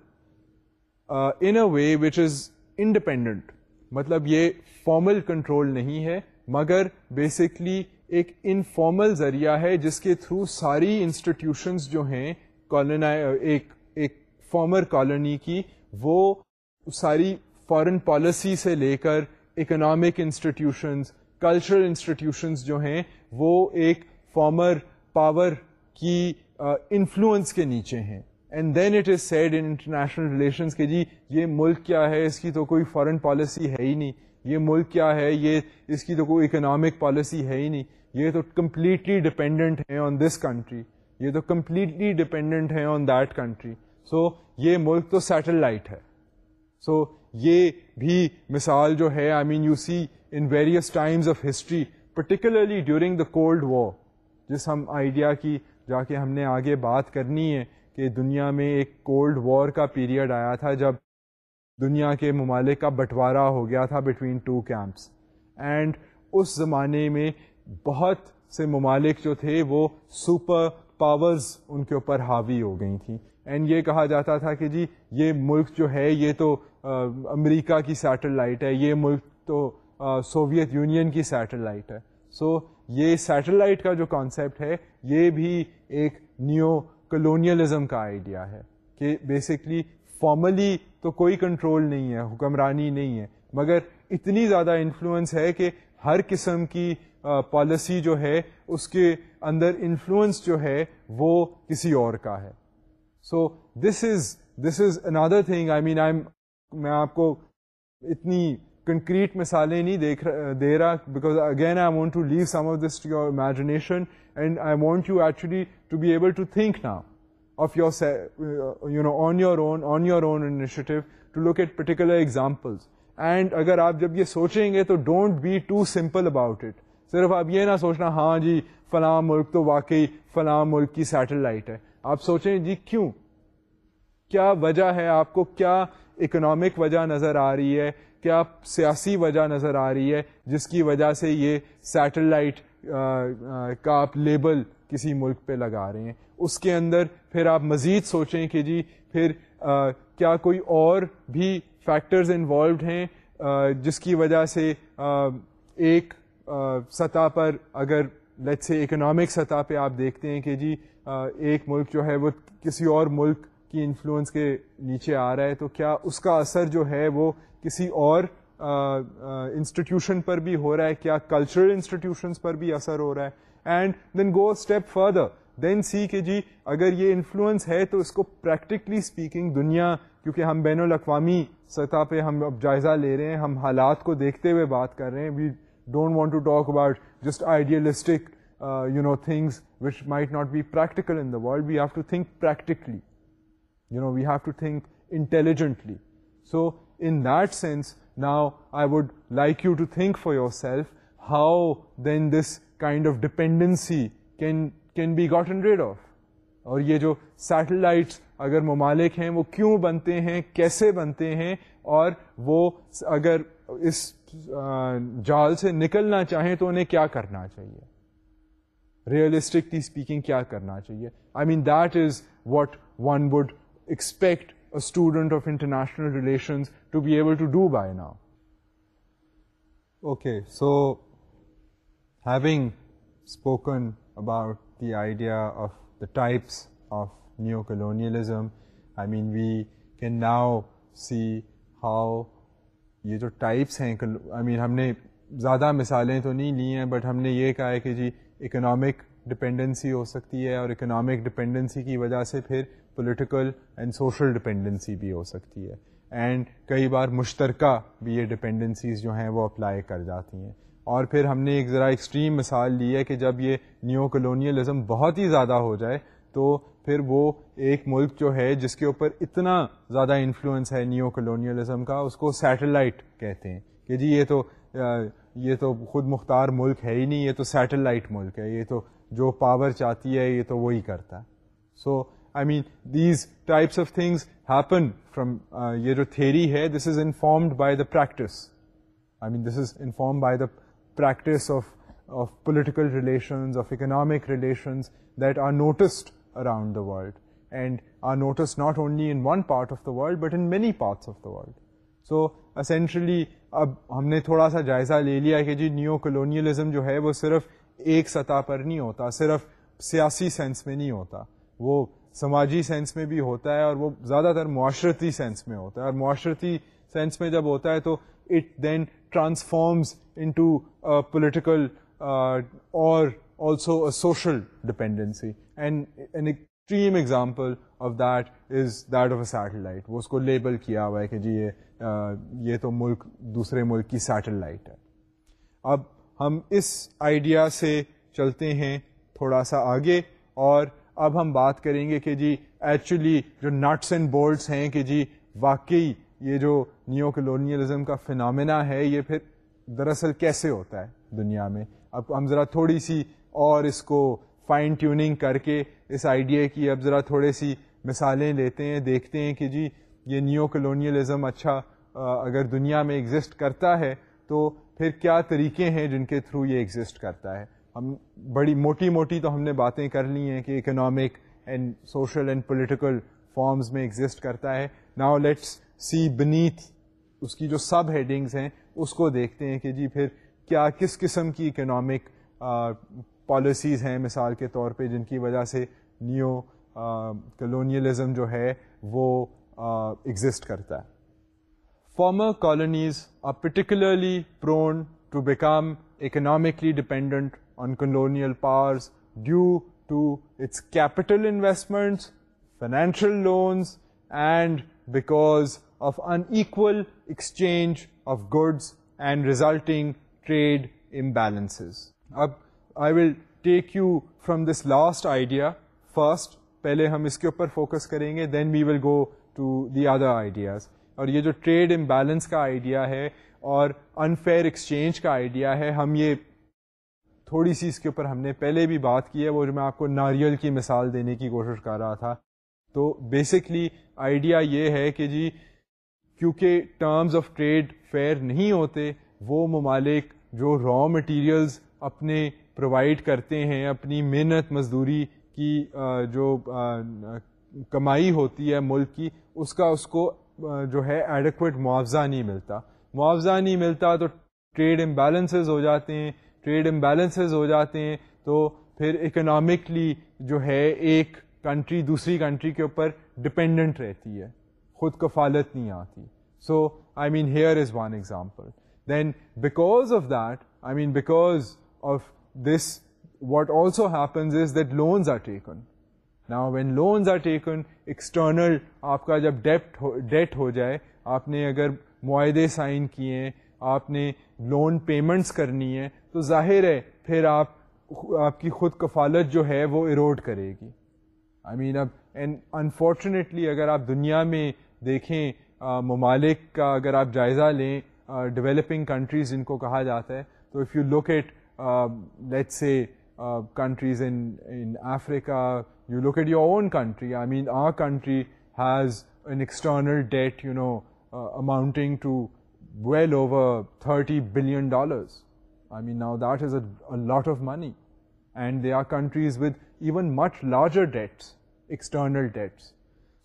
S1: in a way which is independent مطلب یہ فارمل کنٹرول نہیں ہے مگر بیسکلی ایک انفارمل ذریعہ ہے جس کے تھرو ساری انسٹیٹیوشنس جو ہیں ایک ایک فارمر کالونی کی وہ ساری فارن پالیسی سے لے کر اکنامک انسٹیٹیوشنز کلچرل انسٹیٹیوشنز جو ہیں، وہ ایک فارمر پاور کی انفلوئنس کے نیچے ہیں. And then it is said in international relations کہ جی یہ ملک کیا ہے؟ اس کی تو کوئی فارن پالیسی ہے ہی نہیں. یہ ملک کیا ہے؟ یہ اس کی تو کوئی اکنامک پالیسی ہے ہی نہیں. یہ تو کمپلیٹلی ڈپینڈنٹ ہے آن دس کنٹری یہ تو کمپلیٹلی ڈپینڈنٹ ہے آن دیٹ کنٹری سو یہ ملک تو سیٹلائٹ ہے. سو یہ بھی مثال جو ہے I mean you see in various times of history particularly during the cold war جس ہم آئیڈیا کی جا کے ہم نے آگے بات کرنی ہے کہ دنیا میں ایک کولڈ وار کا پیریڈ آیا تھا جب دنیا کے ممالک کا بٹوارا ہو گیا تھا بٹوین ٹو کیمپس اینڈ اس زمانے میں بہت سے ممالک جو تھے وہ سپر پاورز ان کے اوپر حاوی ہو گئی تھیں. اینڈ یہ کہا جاتا تھا کہ جی یہ ملک جو ہے، یہ تو امریکہ کی سیٹلائٹ ہے یہ ملک تو سوویت یونین کی سیٹلائٹ ہے۔ سو so, یہ سیٹلائٹ کا جو کانسیپٹ ہے یہ بھی ایک نیو کلونیلزم کا آئیڈیا ہے کہ بیسکلی فارملی تو کوئی کنٹرول نہیں ہے حکمرانی نہیں ہے۔ مگر اتنی زیادہ انفلوئنس ہے کہ ہر قسم کی پالیسی جو ہے اس کے اندر انفلوئنس جو ہے وہ کسی اور کا ہے۔ So this is this is another thing I mean I میں آپ کو اتنی کنکریٹ مثالیں نہیں دیکھ دے رہا because again I want to leave some of this to your imagination and I want you actually to be able to think نا of your you know on your own on your own initiative to look at particular examples and اگر آپ جب یہ سوچیں گے تو don't be too simple about it صرف آپ یہ نہ سوچنا ہاں جی فلاں ملک تو واقعی فلاں ملک کی سیٹلائٹ ہے۔ آپ سوچیں جی کیوں؟ کیا وجہ ہے آپ کو؟ کیا اکنامک وجہ نظر آ رہی ہے، کیا سیاسی وجہ نظر آ رہی ہے، جس کی وجہ سے یہ سیٹلائٹ کا آپ لیبل کسی ملک پہ لگا رہے ہیں۔ اس کے اندر پھر آپ مزید سوچیں کہ جی پھر کیا کوئی اور بھی فیکٹرز انوالوڈ ہیں جس کی وجہ سے ایک سطح پر اگر لیٹ سے اکنامک سطح پہ آپ دیکھتے ہیں کہ جی ایک ملک جو ہے وہ کسی اور ملک کی انفلوئنس کے نیچے آ رہا ہے، تو کیا اس کا اثر جو ہے وہ کسی اور انسٹیٹیوشن پر بھی ہو رہا ہے؟ کیا کلچرل انسٹیٹیوشنس پر بھی اثر ہو رہا ہے؟ And then go step further then see کہ جی اگر یہ انفلوئنس ہے تو اس کو پریکٹیکلی اسپیکنگ دنیا، کیونکہ ہم بین الاقوامی سطح پہ ہم اب جائزہ لے رہے ہیں، ہم حالات کو دیکھتے ہوئے بات کر رہے ہیں۔ We don't want to talk about just idealistic you know things which might not be practical in the world we have to think practically you know we have to think intelligently so in that sense now I would like you to think for yourself how then this kind of dependency can can be gotten rid of اور یہ جو satellites اگر ممالک ہیں وہ کیوں بنتے ہیں؟ کیسے بنتے ہیں؟ اور وہ اگر اس جال سے نکلنا چاہیں تو انہیں کیا کرنا چاہیے؟ ریئلسٹکلی اسپیکنگ کیا کرنا چاہیے؟ I mean that is what one would expect a student of international relations to be able to do by now okay so having spoken about the idea of the types of neo-colonialism. I mean, we can now see how یہ جو types ہیں I مین ہم نے زیادہ مثالیں تو نہیں لی ہیں بٹ ہم نے یہ کہا ہے کہ جی اکنامک ڈپینڈنسی ہو سکتی ہے اور اکنامک ڈپینڈنسی کی وجہ سے پھر پولیٹیکل اینڈ سوشل ڈپینڈنسی بھی ہو سکتی ہے۔ اینڈ کئی بار مشترکہ بھی یہ ڈپینڈنسیز جو ہیں وہ اپلائی کر جاتی ہیں۔ اور پھر ہم نے ایک ذرا ایکسٹریم مثال لی ہے کہ جب یہ نیو کلونیلزم بہت ہی زیادہ ہو جائے تو پھر وہ ایک ملک جو ہے جس کے اوپر اتنا زیادہ انفلوئنس ہے نیو کلونیلزم کا، اس کو سیٹلائٹ کہتے ہیں۔ کہ جی یہ تو یہ تو خود مختار ملک ہے ہی نہیں، یہ تو سیٹلائٹ ملک ہے، یہ تو جو پاور چاہتی ہے یہ تو وہی کرتا ہے so I mean these types of things happen from یہ جو تھیری ہے this is informed by the practice I mean this is inform by the practice of political relations, of economic relations that are noticed around the world, and are noticed not only in one part of the world but in many parts of the world. So essentially اب ہم نے تھوڑا سا جائزہ لے لیا کہ جی نیو کلونیلزم جو ہے وہ صرف ایک سطح پر نہیں ہوتا، صرف سیاسی سینس میں نہیں ہوتا۔ وہ سماجی سینس میں بھی ہوتا ہے اور وہ زیادہ تر معاشرتی سینس میں ہوتا ہے۔ اور معاشرتی سینس میں جب ہوتا ہے تو اٹ دین ٹرانسفارمز ان ٹو پولیٹیکل اور also social dependency and extreme example of that is that of a satellite وہ اس کو لیبل کیا ہوا ہے کہ جی یہ یہ تو ملک، دوسرے ملک کی سیٹلائٹ ہے۔ اب ہم اس آئیڈیا سے چلتے ہیں تھوڑا سا آگے اور اب ہم بات کریں گے کہ جی ایکچولی جو نٹس اینڈ بولٹس ہیں کہ جی واقعی یہ جو نیو کلونیلزم کا فنامنا ہے یہ پھر دراصل کیسے ہوتا ہے دنیا میں؟ اب ہم ذرا تھوڑی سی اور اس کو فائن ٹیوننگ کر کے اس آئیڈیا کی اب ذرا تھوڑے سی مثالیں لیتے ہیں، دیکھتے ہیں کہ جی یہ نیو کلونیلزم اچھا اگر دنیا میں ایگزسٹ کرتا ہے تو پھر کیا طریقے ہیں جن کے تھرو یہ ایگزسٹ کرتا ہے؟ ہم بڑی موٹی موٹی تو ہم نے باتیں کر لی ہیں کہ economic and social and political forms میں ایگزسٹ کرتا ہے۔ ناؤ لیٹس سی بنیتھ اس کی جو سب ہیڈنگز ہیں، اس کو دیکھتے ہیں کہ جی پھر کیا کس قسم کی اکنامک پالیسیز ہیں مثال کے طور پہ جن کی وجہ سے نیو کلونیلزم جو ہے وہ ایگزسٹ کرتا ہے۔ Former colonies are particularly prone to become economically dependent on colonial powers due to its capital investments financial loans and because of unequal exchange of goods and resulting trade imbalances اب I will take you from this last idea first پہلے ہم اس کے اوپر focus کریں گے then we will go to the other ideas اور یہ جو ٹریڈ امبیلنس کا آئیڈیا ہے اور انفیئر ایکسچینج کا آئیڈیا ہے، ہم یہ تھوڑی سی اس کے اوپر ہم نے پہلے بھی بات کی ہے، وہ جو میں آپ کو ناریل کی مثال دینے کی کوشش کر رہا تھا۔ تو بیسکلی آئیڈیا یہ ہے کہ جی کیونکہ ٹرمز آف ٹریڈ فیئر نہیں ہوتے، وہ ممالک جو را مٹیریلز اپنے پرووائڈ کرتے ہیں، اپنی محنت مزدوری کی جو کمائی ہوتی ہے ملک کی، اس کا اس کو جو ہے ایڈیکویٹ معاوضہ نہیں ملتا۔ معاوضہ نہیں ملتا تو ٹریڈ امبیلنسز ہو جاتے ہیں ٹریڈ امبیلنسز ہو جاتے ہیں تو پھر اکنامکلی جو ہے ایک کنٹری دوسری کنٹری کے اوپر ڈپینڈنٹ رہتی ہے، خود کفالت نہیں آتی۔ So I mean here is one example then because of that I mean because of this what also happens is that loans are taken نا when loans are taken external آپ کا جب ڈیپٹ ڈیٹ ہو جائے آپ نے اگر معاہدے سائن کیے ہیں آپ نے لون پیمنٹس کرنی ہے تو ظاہر ہے پھر آپ آپ کی خود کفالت جو ہے وہ اروڈ کرے گی آئی مین اب انفارچونیٹلی اگر آپ دنیا میں دیکھیں ممالک کا اگر آپ جائزہ لیں ڈیولپنگ کنٹریز جن کو کہا جاتا ہے تو if you look at let's say countries in Africa you look at your own country I mean our country has an external debt you know amounting to well over thirty billion dollars I mean now that is a lot of money and there are countries with even much larger debts external debts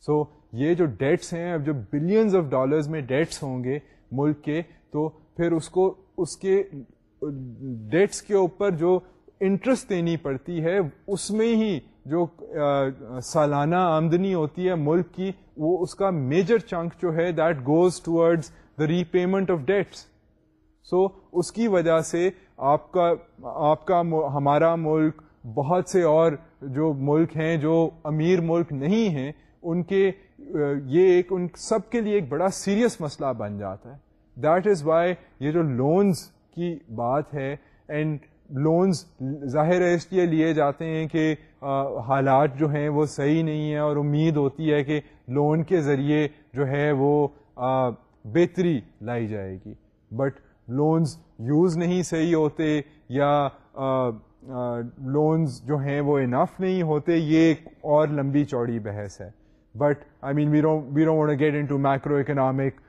S1: so یہ جو debts ہیں اب جو billions of dollars میں debts ہوں گے ملک کے تو پھر اس کو اس کے ڈیٹس کے اوپر جو انٹرسٹ دینی پڑتی ہے، اس میں ہی جو سالانہ آمدنی ہوتی ہے ملک کی، وہ اس کا میجر چنک جو ہے that goes towards the repayment of debts so اس کی وجہ سے آپ کا آپ کا ہمارا ملک، بہت سے اور جو ملک ہیں، جو امیر ملک نہیں ہیں، ان کے یہ ایک، ان سب کے لیے ایک بڑا سیریس مسئلہ بن جاتا ہے۔ دیٹ از وائی یہ جو لونز کی بات ہے اینڈ لونز ظاہر ہے اس لیے لیے جاتے ہیں کہ حالات جو ہیں وہ صحیح نہیں ہیں اور امید ہوتی ہے کہ لون کے ذریعے جو ہے وہ بہتری لائی جائے گی۔ بٹ لونز یوز نہیں صحیح ہوتے یا لونز جو ہیں وہ انف نہیں ہوتے، یہ ایک اور لمبی چوڑی بحث ہے۔ But I mean we we get into micro economic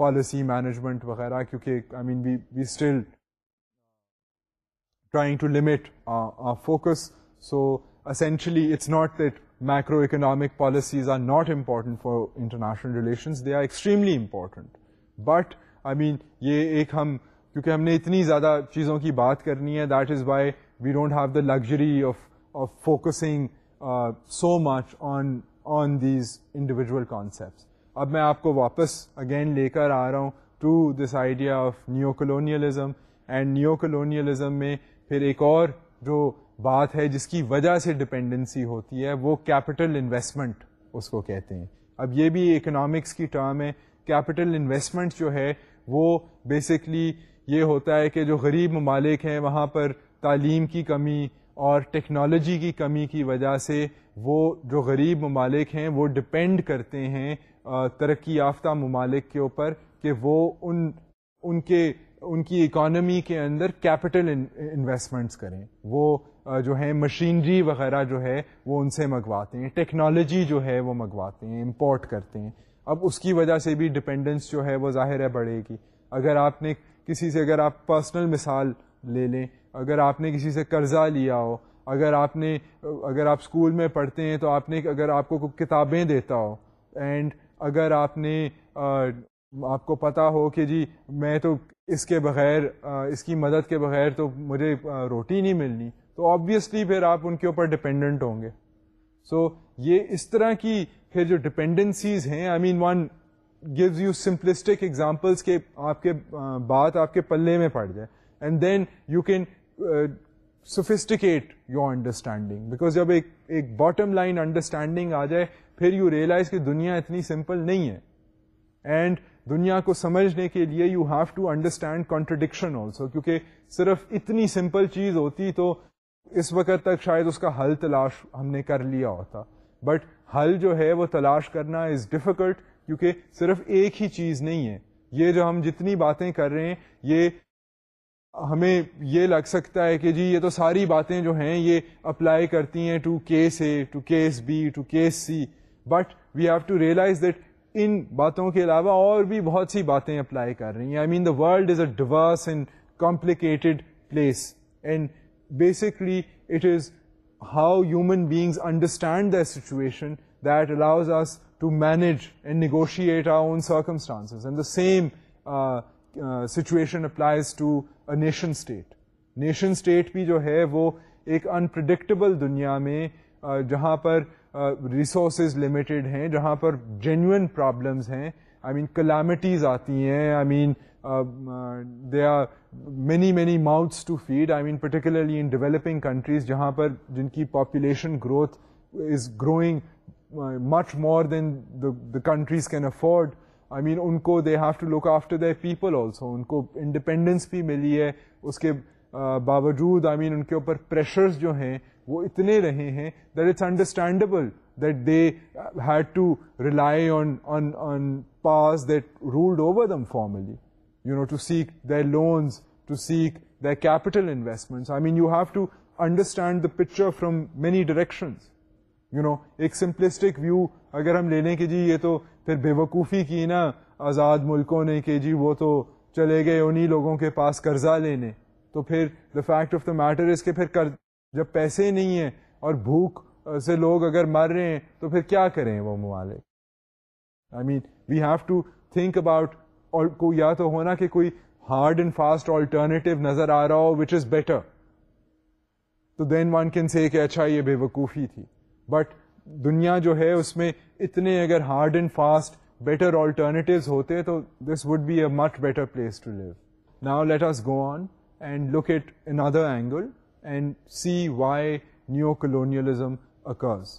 S1: policy management وغیرہ کیونکہ I mean we we still trying to limit focus so essentially it's not that micro economic policies are not important for international relations they are extremely important but I mean یہ ایک ہم کیونکہ ہم نے اتنی زیادہ چیزوں کی بات کرنی ہے that is why we don't have the luxury of of focusing so much on on these individual concepts اب میں آپ کو واپس اگین لے کر آ رہا ہوں to this idea of neo colonialism and neo colonialism میں پھر ایک اور جو بات ہے جس کی وجہ سے ڈپینڈنسی ہوتی ہے، وہ کیپٹل انویسٹمنٹ اس کو کہتے ہیں۔ اب یہ بھی اکنامکس کی ٹرم ہے۔ کیپٹل انویسٹمنٹ جو ہے، وہ بیسکلی یہ ہوتا ہے کہ جو غریب ممالک ہیں، وہاں پر تعلیم کی کمی اور ٹیکنالوجی کی کمی کی وجہ سے وہ جو غریب ممالک ہیں، وہ ڈپینڈ کرتے ہیں ترقی یافتہ ممالک کے اوپر کہ وہ ان ان کے ان کی اکانومی کے اندر کیپٹل انویسٹمنٹس کریں۔ وہ جو ہے مشینری وغیرہ جو ہے وہ ان سے منگواتے ہیں۔ ٹیکنالوجی جو ہے وہ منگواتے ہیں امپورٹ کرتے ہیں۔ اب اس کی وجہ سے بھی ڈپینڈنس جو ہے وہ ظاہر ہے بڑھے گی۔ اگر آپ نے کسی سے، اگر آپ پرسنل مثال لے لیں، اگر آپ نے کسی سے قرضہ لیا ہو، اگر آپ نے، اگر آپ اسکول میں پڑھتے ہیں تو آپ نے، اگر آپ کو کتابیں دیتا ہو اینڈ اگر آپ نے آپ کو پتا ہو کہ جی میں تو اس کے بغیر اس کی مدد کے بغیر تو مجھے روٹی نہیں ملنی۔ تو آبویسلی پھر آپ ان کے اوپر ڈپینڈنٹ ہوں گے۔ سو so, یہ اس طرح کی پھر جو ڈپینڈنسیز ہیں I mean one gives you simplistic examples کے آپ کے بات آپ کے پلے میں پڑ جائے۔ And then you can sophisticate your understanding because جب ایک ایک باٹم لائن انڈرسٹینڈنگ آ جائے پھر یو ریئلائز کہ دنیا اتنی سمپل نہیں ہے۔ اینڈ دنیا کو سمجھنے کے لیے you have to understand contradiction also کیونکہ صرف اتنی سمپل چیز ہوتی تو اس وقت تک شاید اس کا حل تلاش ہم نے کر لیا ہوتا. بٹ حل جو ہے وہ تلاش کرنا از ڈیفیکلٹ کیونکہ صرف ایک ہی چیز نہیں ہے. یہ جو ہم جتنی باتیں کر رہے ہیں، یہ ہمیں یہ لگ سکتا ہے کہ جی یہ تو ساری باتیں جو ہیں، یہ اپلائی کرتی ہیں to case A to case B to case C but we have to realize that ان باتوں کے علاوہ اور بھی بہت سی باتیں اپلائی کر رہی ہیں۔ I mean the world is a diverse and complicated place and basically it is how human beings understand the situation that allows us to manage and negotiate our own circumstance and the same situation applies to a nation state nation state بھی جو ہے وہ ایک unpredictable دنیا میں uh, جہاں پر resources limited ہیں جہاں پر جینوئن پرابلمس ہیں۔ آئی مین کلامٹیز آتی ہیں۔ I mean they are many many mouths to feed I mean particularly in developing countries جہاں پر جن کی population growth is growing much more than the countries can afford I mean ان کو they have to look after the people also ان کو independence بھی ملی ہے۔ اس کے باوجود آئی مین ان کے اوپر پریشرز جو ہیں وہ اتنے رہے ہیں that it's understandable that they had to rely on on on powers that ruled over them formerly you know to seek the loans to seek the capital investment I mean you have to understand the picture from many directions you know ایک simplistic view اگر ہم لے لیں کہ جی یہ تو پھر بے وقوفی کی نا آزاد ملکوں نے کہ جی وہ تو چلے گئے انہی لوگوں کے پاس قرضہ لینے. تو پھر the fact of the matter is کہ پھر جب پیسے نہیں ہیں اور بھوک سے لوگ اگر مر رہے ہیں، تو پھر کیا کریں وہ ممالک؟ I mean we have to think about کو یا تو ہونا کہ کوئی ہارڈ اینڈ فاسٹ آلٹرنیٹو نظر آ رہا ہو وچ از بیٹر تو دین ون کین سے کہ اچھا یہ بے وقوفی تھی۔ بٹ دنیا جو ہے، اس میں اتنے اگر hard and fast better alternatives ہوتے، تو this would be a much better place to live now let us go on and look it in other angle and see why neo colonialism occurs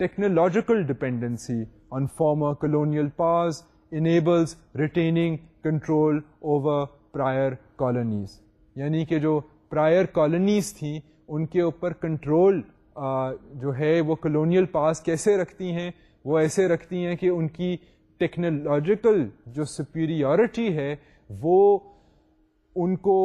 S1: technological dependency on former colonial powers enables retaining control over prior colonies یعنی کہ جو prior colonies تھیں، ان کے اوپر control جو ہے، وہ colonial پاس کیسے رکھتی ہیں؟ وہ ایسے رکھتی ہیں کہ ان کی ٹیکنالوجیکل جو سپیریورٹی ہے، وہ ان کو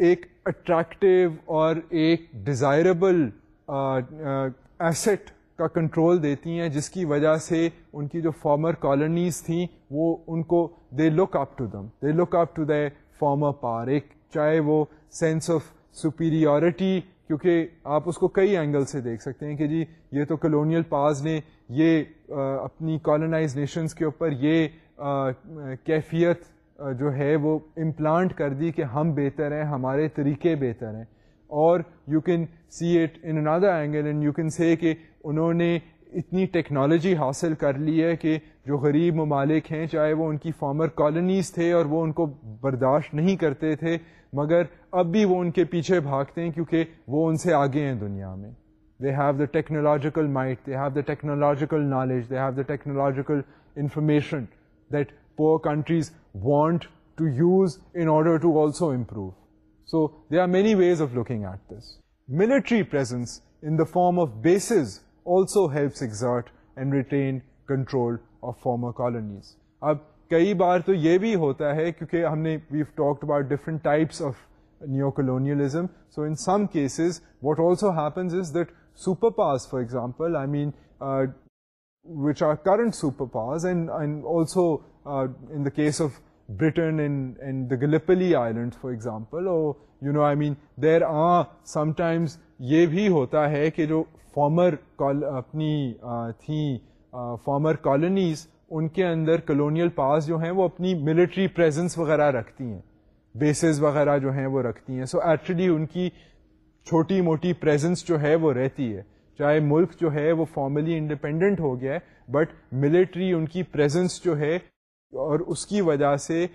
S1: ایک اٹریکٹیو اور ایک ڈیزائربل ایسٹ کا کنٹرول دیتی ہیں، جس کی وجہ سے ان کی جو فارمر کالونیز تھیں، وہ ان کو they look up to them they look up to the former powers ایک چاہے وہ سینس آف سپیریورٹی کیونکہ آپ اس کو کئی اینگل سے دیکھ سکتے ہیں کہ جی یہ تو کلونیل پاز نے یہ اپنی کالونائز نیشنز کے اوپر یہ کیفیت جو ہے وہ امپلانٹ کر دی کہ ہم بہتر ہیں، ہمارے طریقے بہتر ہیں۔ اور you can see it in another angle and you can say کہ انہوں نے اتنی ٹیکنالوجی حاصل کر لی ہے کہ جو غریب ممالک ہیں، چاہے وہ ان کی فارمر کالونیز تھے اور وہ ان کو برداشت نہیں کرتے تھے، مگر اب بھی وہ ان کے پیچھے بھاگتے ہیں کیونکہ وہ ان سے آگے ہیں دنیا میں۔ They have the technological might they have the technological knowledge they have the technological information that poor countries want to use in order to also improve so there are many ways of looking at this military presence in the form of bases also helps exert and retain control of former colonies اب کئی بار تو یہ بھی ہوتا ہے کیونکہ ہم نے we've talked about different types of neo colonialism so in some cases what also happens is that superpowers for example I mean which are current superpowers and also in the case of Britain and the Gallipoli island for example you know I mean there are sometimes یہ بھی ہوتا ہے کہ جو farmer اپنی تھیں former colonies ان کے اندر colonial پاس جو ہیں وہ اپنی ملٹری پریزنس وغیرہ رکھتی ہیں بیسز وغیرہ جو ہیں وہ رکھتی ہیں سو so ایکچولی ان کی چھوٹی موٹی پریزنس جو ہے وہ رہتی ہے چاہے ملک جو ہے وہ فارملی انڈیپینڈنٹ ہو گیا ہے بٹ ملٹری ان کی پریزنس جو ہے اور اس کی وجہ سے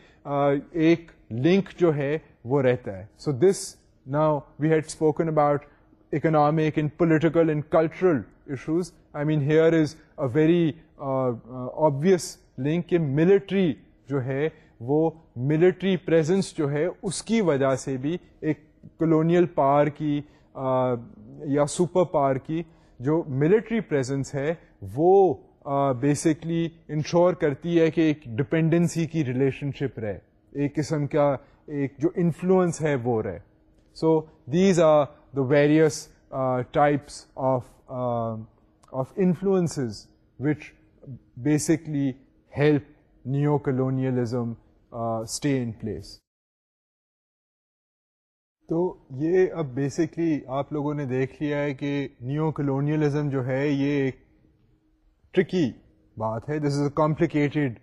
S1: ایک لنک جو ہے وہ رہتا ہے so this now we had spoken about economic and political and cultural issues. I mean, here is a very uh, uh, obvious link کہ ملٹری جو ہے وہ ملٹری پریزنس جو ہے اس کی وجہ سے بھی ایک کلونیل پار کی یا سپر پار کی جو ملٹری پریزنس ہے وہ بیسکلی انشور کرتی ہے کہ ایک ڈپینڈنسی کی ریلیشن شپ رہے ایک قسم کا ایک جو انفلوئنس ہے وہ رہے so these are the various uh, types of uh, influences which basically help neo-colonialism uh, stay in place. تو یہ اب بیسکلی آپ لوگوں نے دیکھ لیا ہے کہ نیو کلونیلزم جو ہے یہ ایک ٹرکی بات ہے. This is a complicated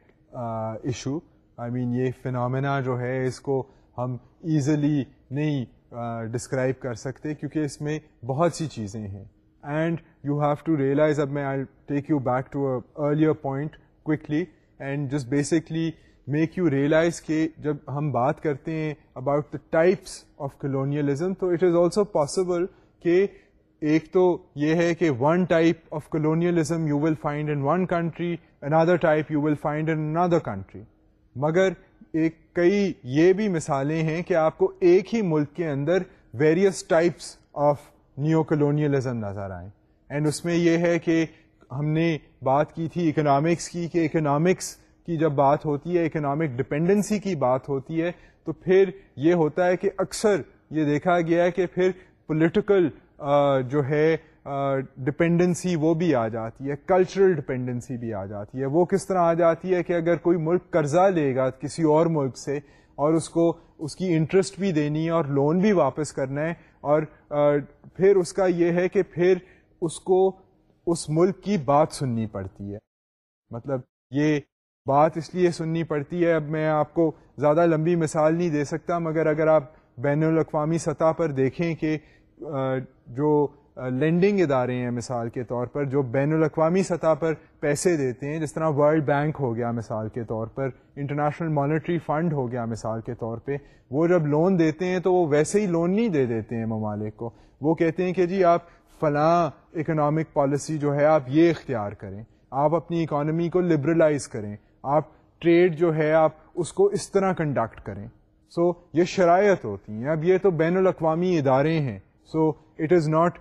S1: issue I mean یہ فنامنا جو ہے اس کو ہم ایزلی نہیں uh, ڈسکرائب کر سکتے کیونکہ اس میں بہت سی چیزیں ہیں. And you have to realize اب میں I take you back to earlier point quickly and just basically make you realize کہ جب ہم بات کرتے ہیں about the types of colonialism تو اٹ از آلسو پاسبل کہ ایک تو یہ ہے کہ one type of colonialism you will find in one country another type you will find in another country مگر ایک کئی یہ بھی مثالیں ہیں کہ آپ کو ایک ہی ملک کے اندر various types of neo colonialism نظر آئیں۔ اینڈ اس میں یہ ہے کہ ہم نے بات کی تھی اکنامکس کی کہ اکنامکس کی جب بات ہوتی ہے اکنامک ڈپینڈنسی کی بات ہوتی ہے، تو پھر یہ ہوتا ہے کہ اکثر یہ دیکھا گیا ہے کہ پھر پولیٹیکل جو ہے ڈپینڈنسی وہ بھی آ جاتی ہے کلچرل ڈپینڈنسی بھی آ جاتی ہے۔ وہ کس طرح آ جاتی ہے کہ اگر کوئی ملک قرضہ لے گا کسی اور ملک سے اور اس کو اس کی انٹرسٹ بھی دینی ہے اور لون بھی واپس کرنا ہے اور پھر اس کا یہ ہے کہ پھر اس کو اس ملک کی بات سننی پڑتی ہے۔ مطلب یہ بات اس لیے سننی پڑتی ہے، اب میں آپ کو زیادہ لمبی مثال نہیں دے سکتا، مگر اگر آپ بین الاقوامی سطح پر دیکھیں کہ جو لینڈنگ ادارے ہیں مثال کے طور پر، جو بین الاقوامی سطح پر پیسے دیتے ہیں، جس طرح ورلڈ بینک ہو گیا مثال کے طور پر انٹرنیشنل مانیٹری فنڈ ہو گیا مثال کے طور پہ، وہ جب لون دیتے ہیں تو وہ ویسے ہی لون نہیں دے دیتے ہیں ممالک کو۔ وہ کہتے ہیں کہ جی آپ فلاں اکنامک پالیسی جو ہے، آپ یہ اختیار کریں، آپ اپنی اکانومی کو لبرلائز کریں۔ آپ ٹریڈ جو ہے آپ اس کو اس طرح کنڈکٹ کریں۔ سو so, یہ شرائط ہوتی ہیں۔ اب یہ تو بین الاقوامی ادارے ہیں۔ So it is not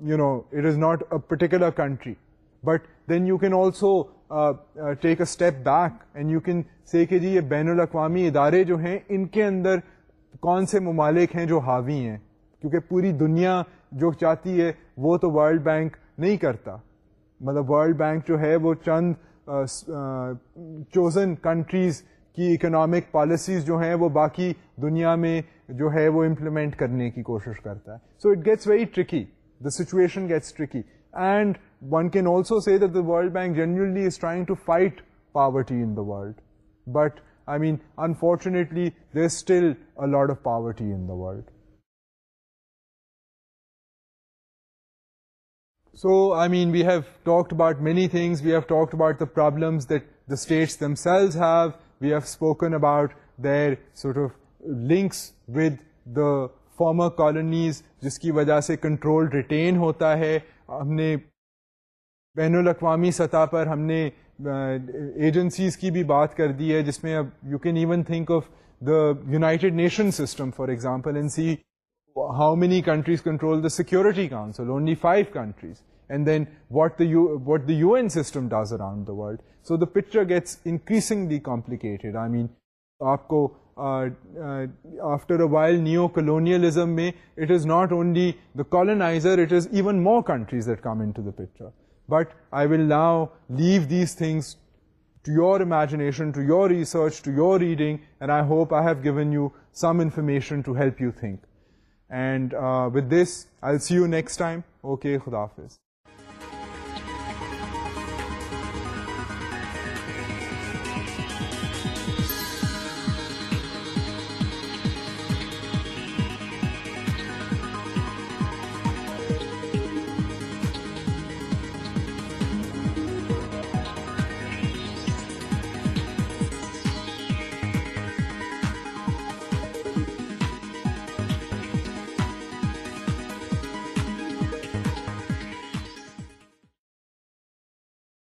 S1: you know it is not a particular country but then you can also take a step back and you can see کہ جی یہ بین الاقوامی ادارے جو ہیں ان کے اندر کون سے ممالک ہیں جو حاوی ہیں؟ کیونکہ پوری دنیا جو چاہتی ہے وہ تو ورلڈ بینک نہیں کرتا۔ مطلب ورلڈ بینک جو ہے وہ چند چوزن کنٹریز کی اکنامک پالیسیز جو ہیں وہ باقی دنیا میں جو ہے وہ امپلیمنٹ کرنے کی کوشش کرتا ہے۔ So it gets very tricky the situation gets tricky and one can also see that bank generally is trying to fight poverty in the world but I mean unfortunately there still a lot of poverty in the world So, I mean, we have talked about many things. We have talked about the problems that the states themselves have. We have spoken about their sort of links with the former colonies, جس کی وجہ سے control retain ہوتا ہے ہم نے بین الاقوامی سطح پر ہم نے ایجنسیز کی بھی بات کر دی ہے جس میں اب you can even think of the United Nation system for example in see how many countries control the Security Council only five countries and then what what the U N system does around the world so the picture gets increasingly complicated I mean آپ کو after a while neo colonialism میں it is not only the colonizer it is even more countries that come in to the picture But I will now leave these things to your imagination, to your research, to your reading, and I hope I have given you some information to help you think. And uh, with this, I'll see you next time. Okay, Khuda Hafiz.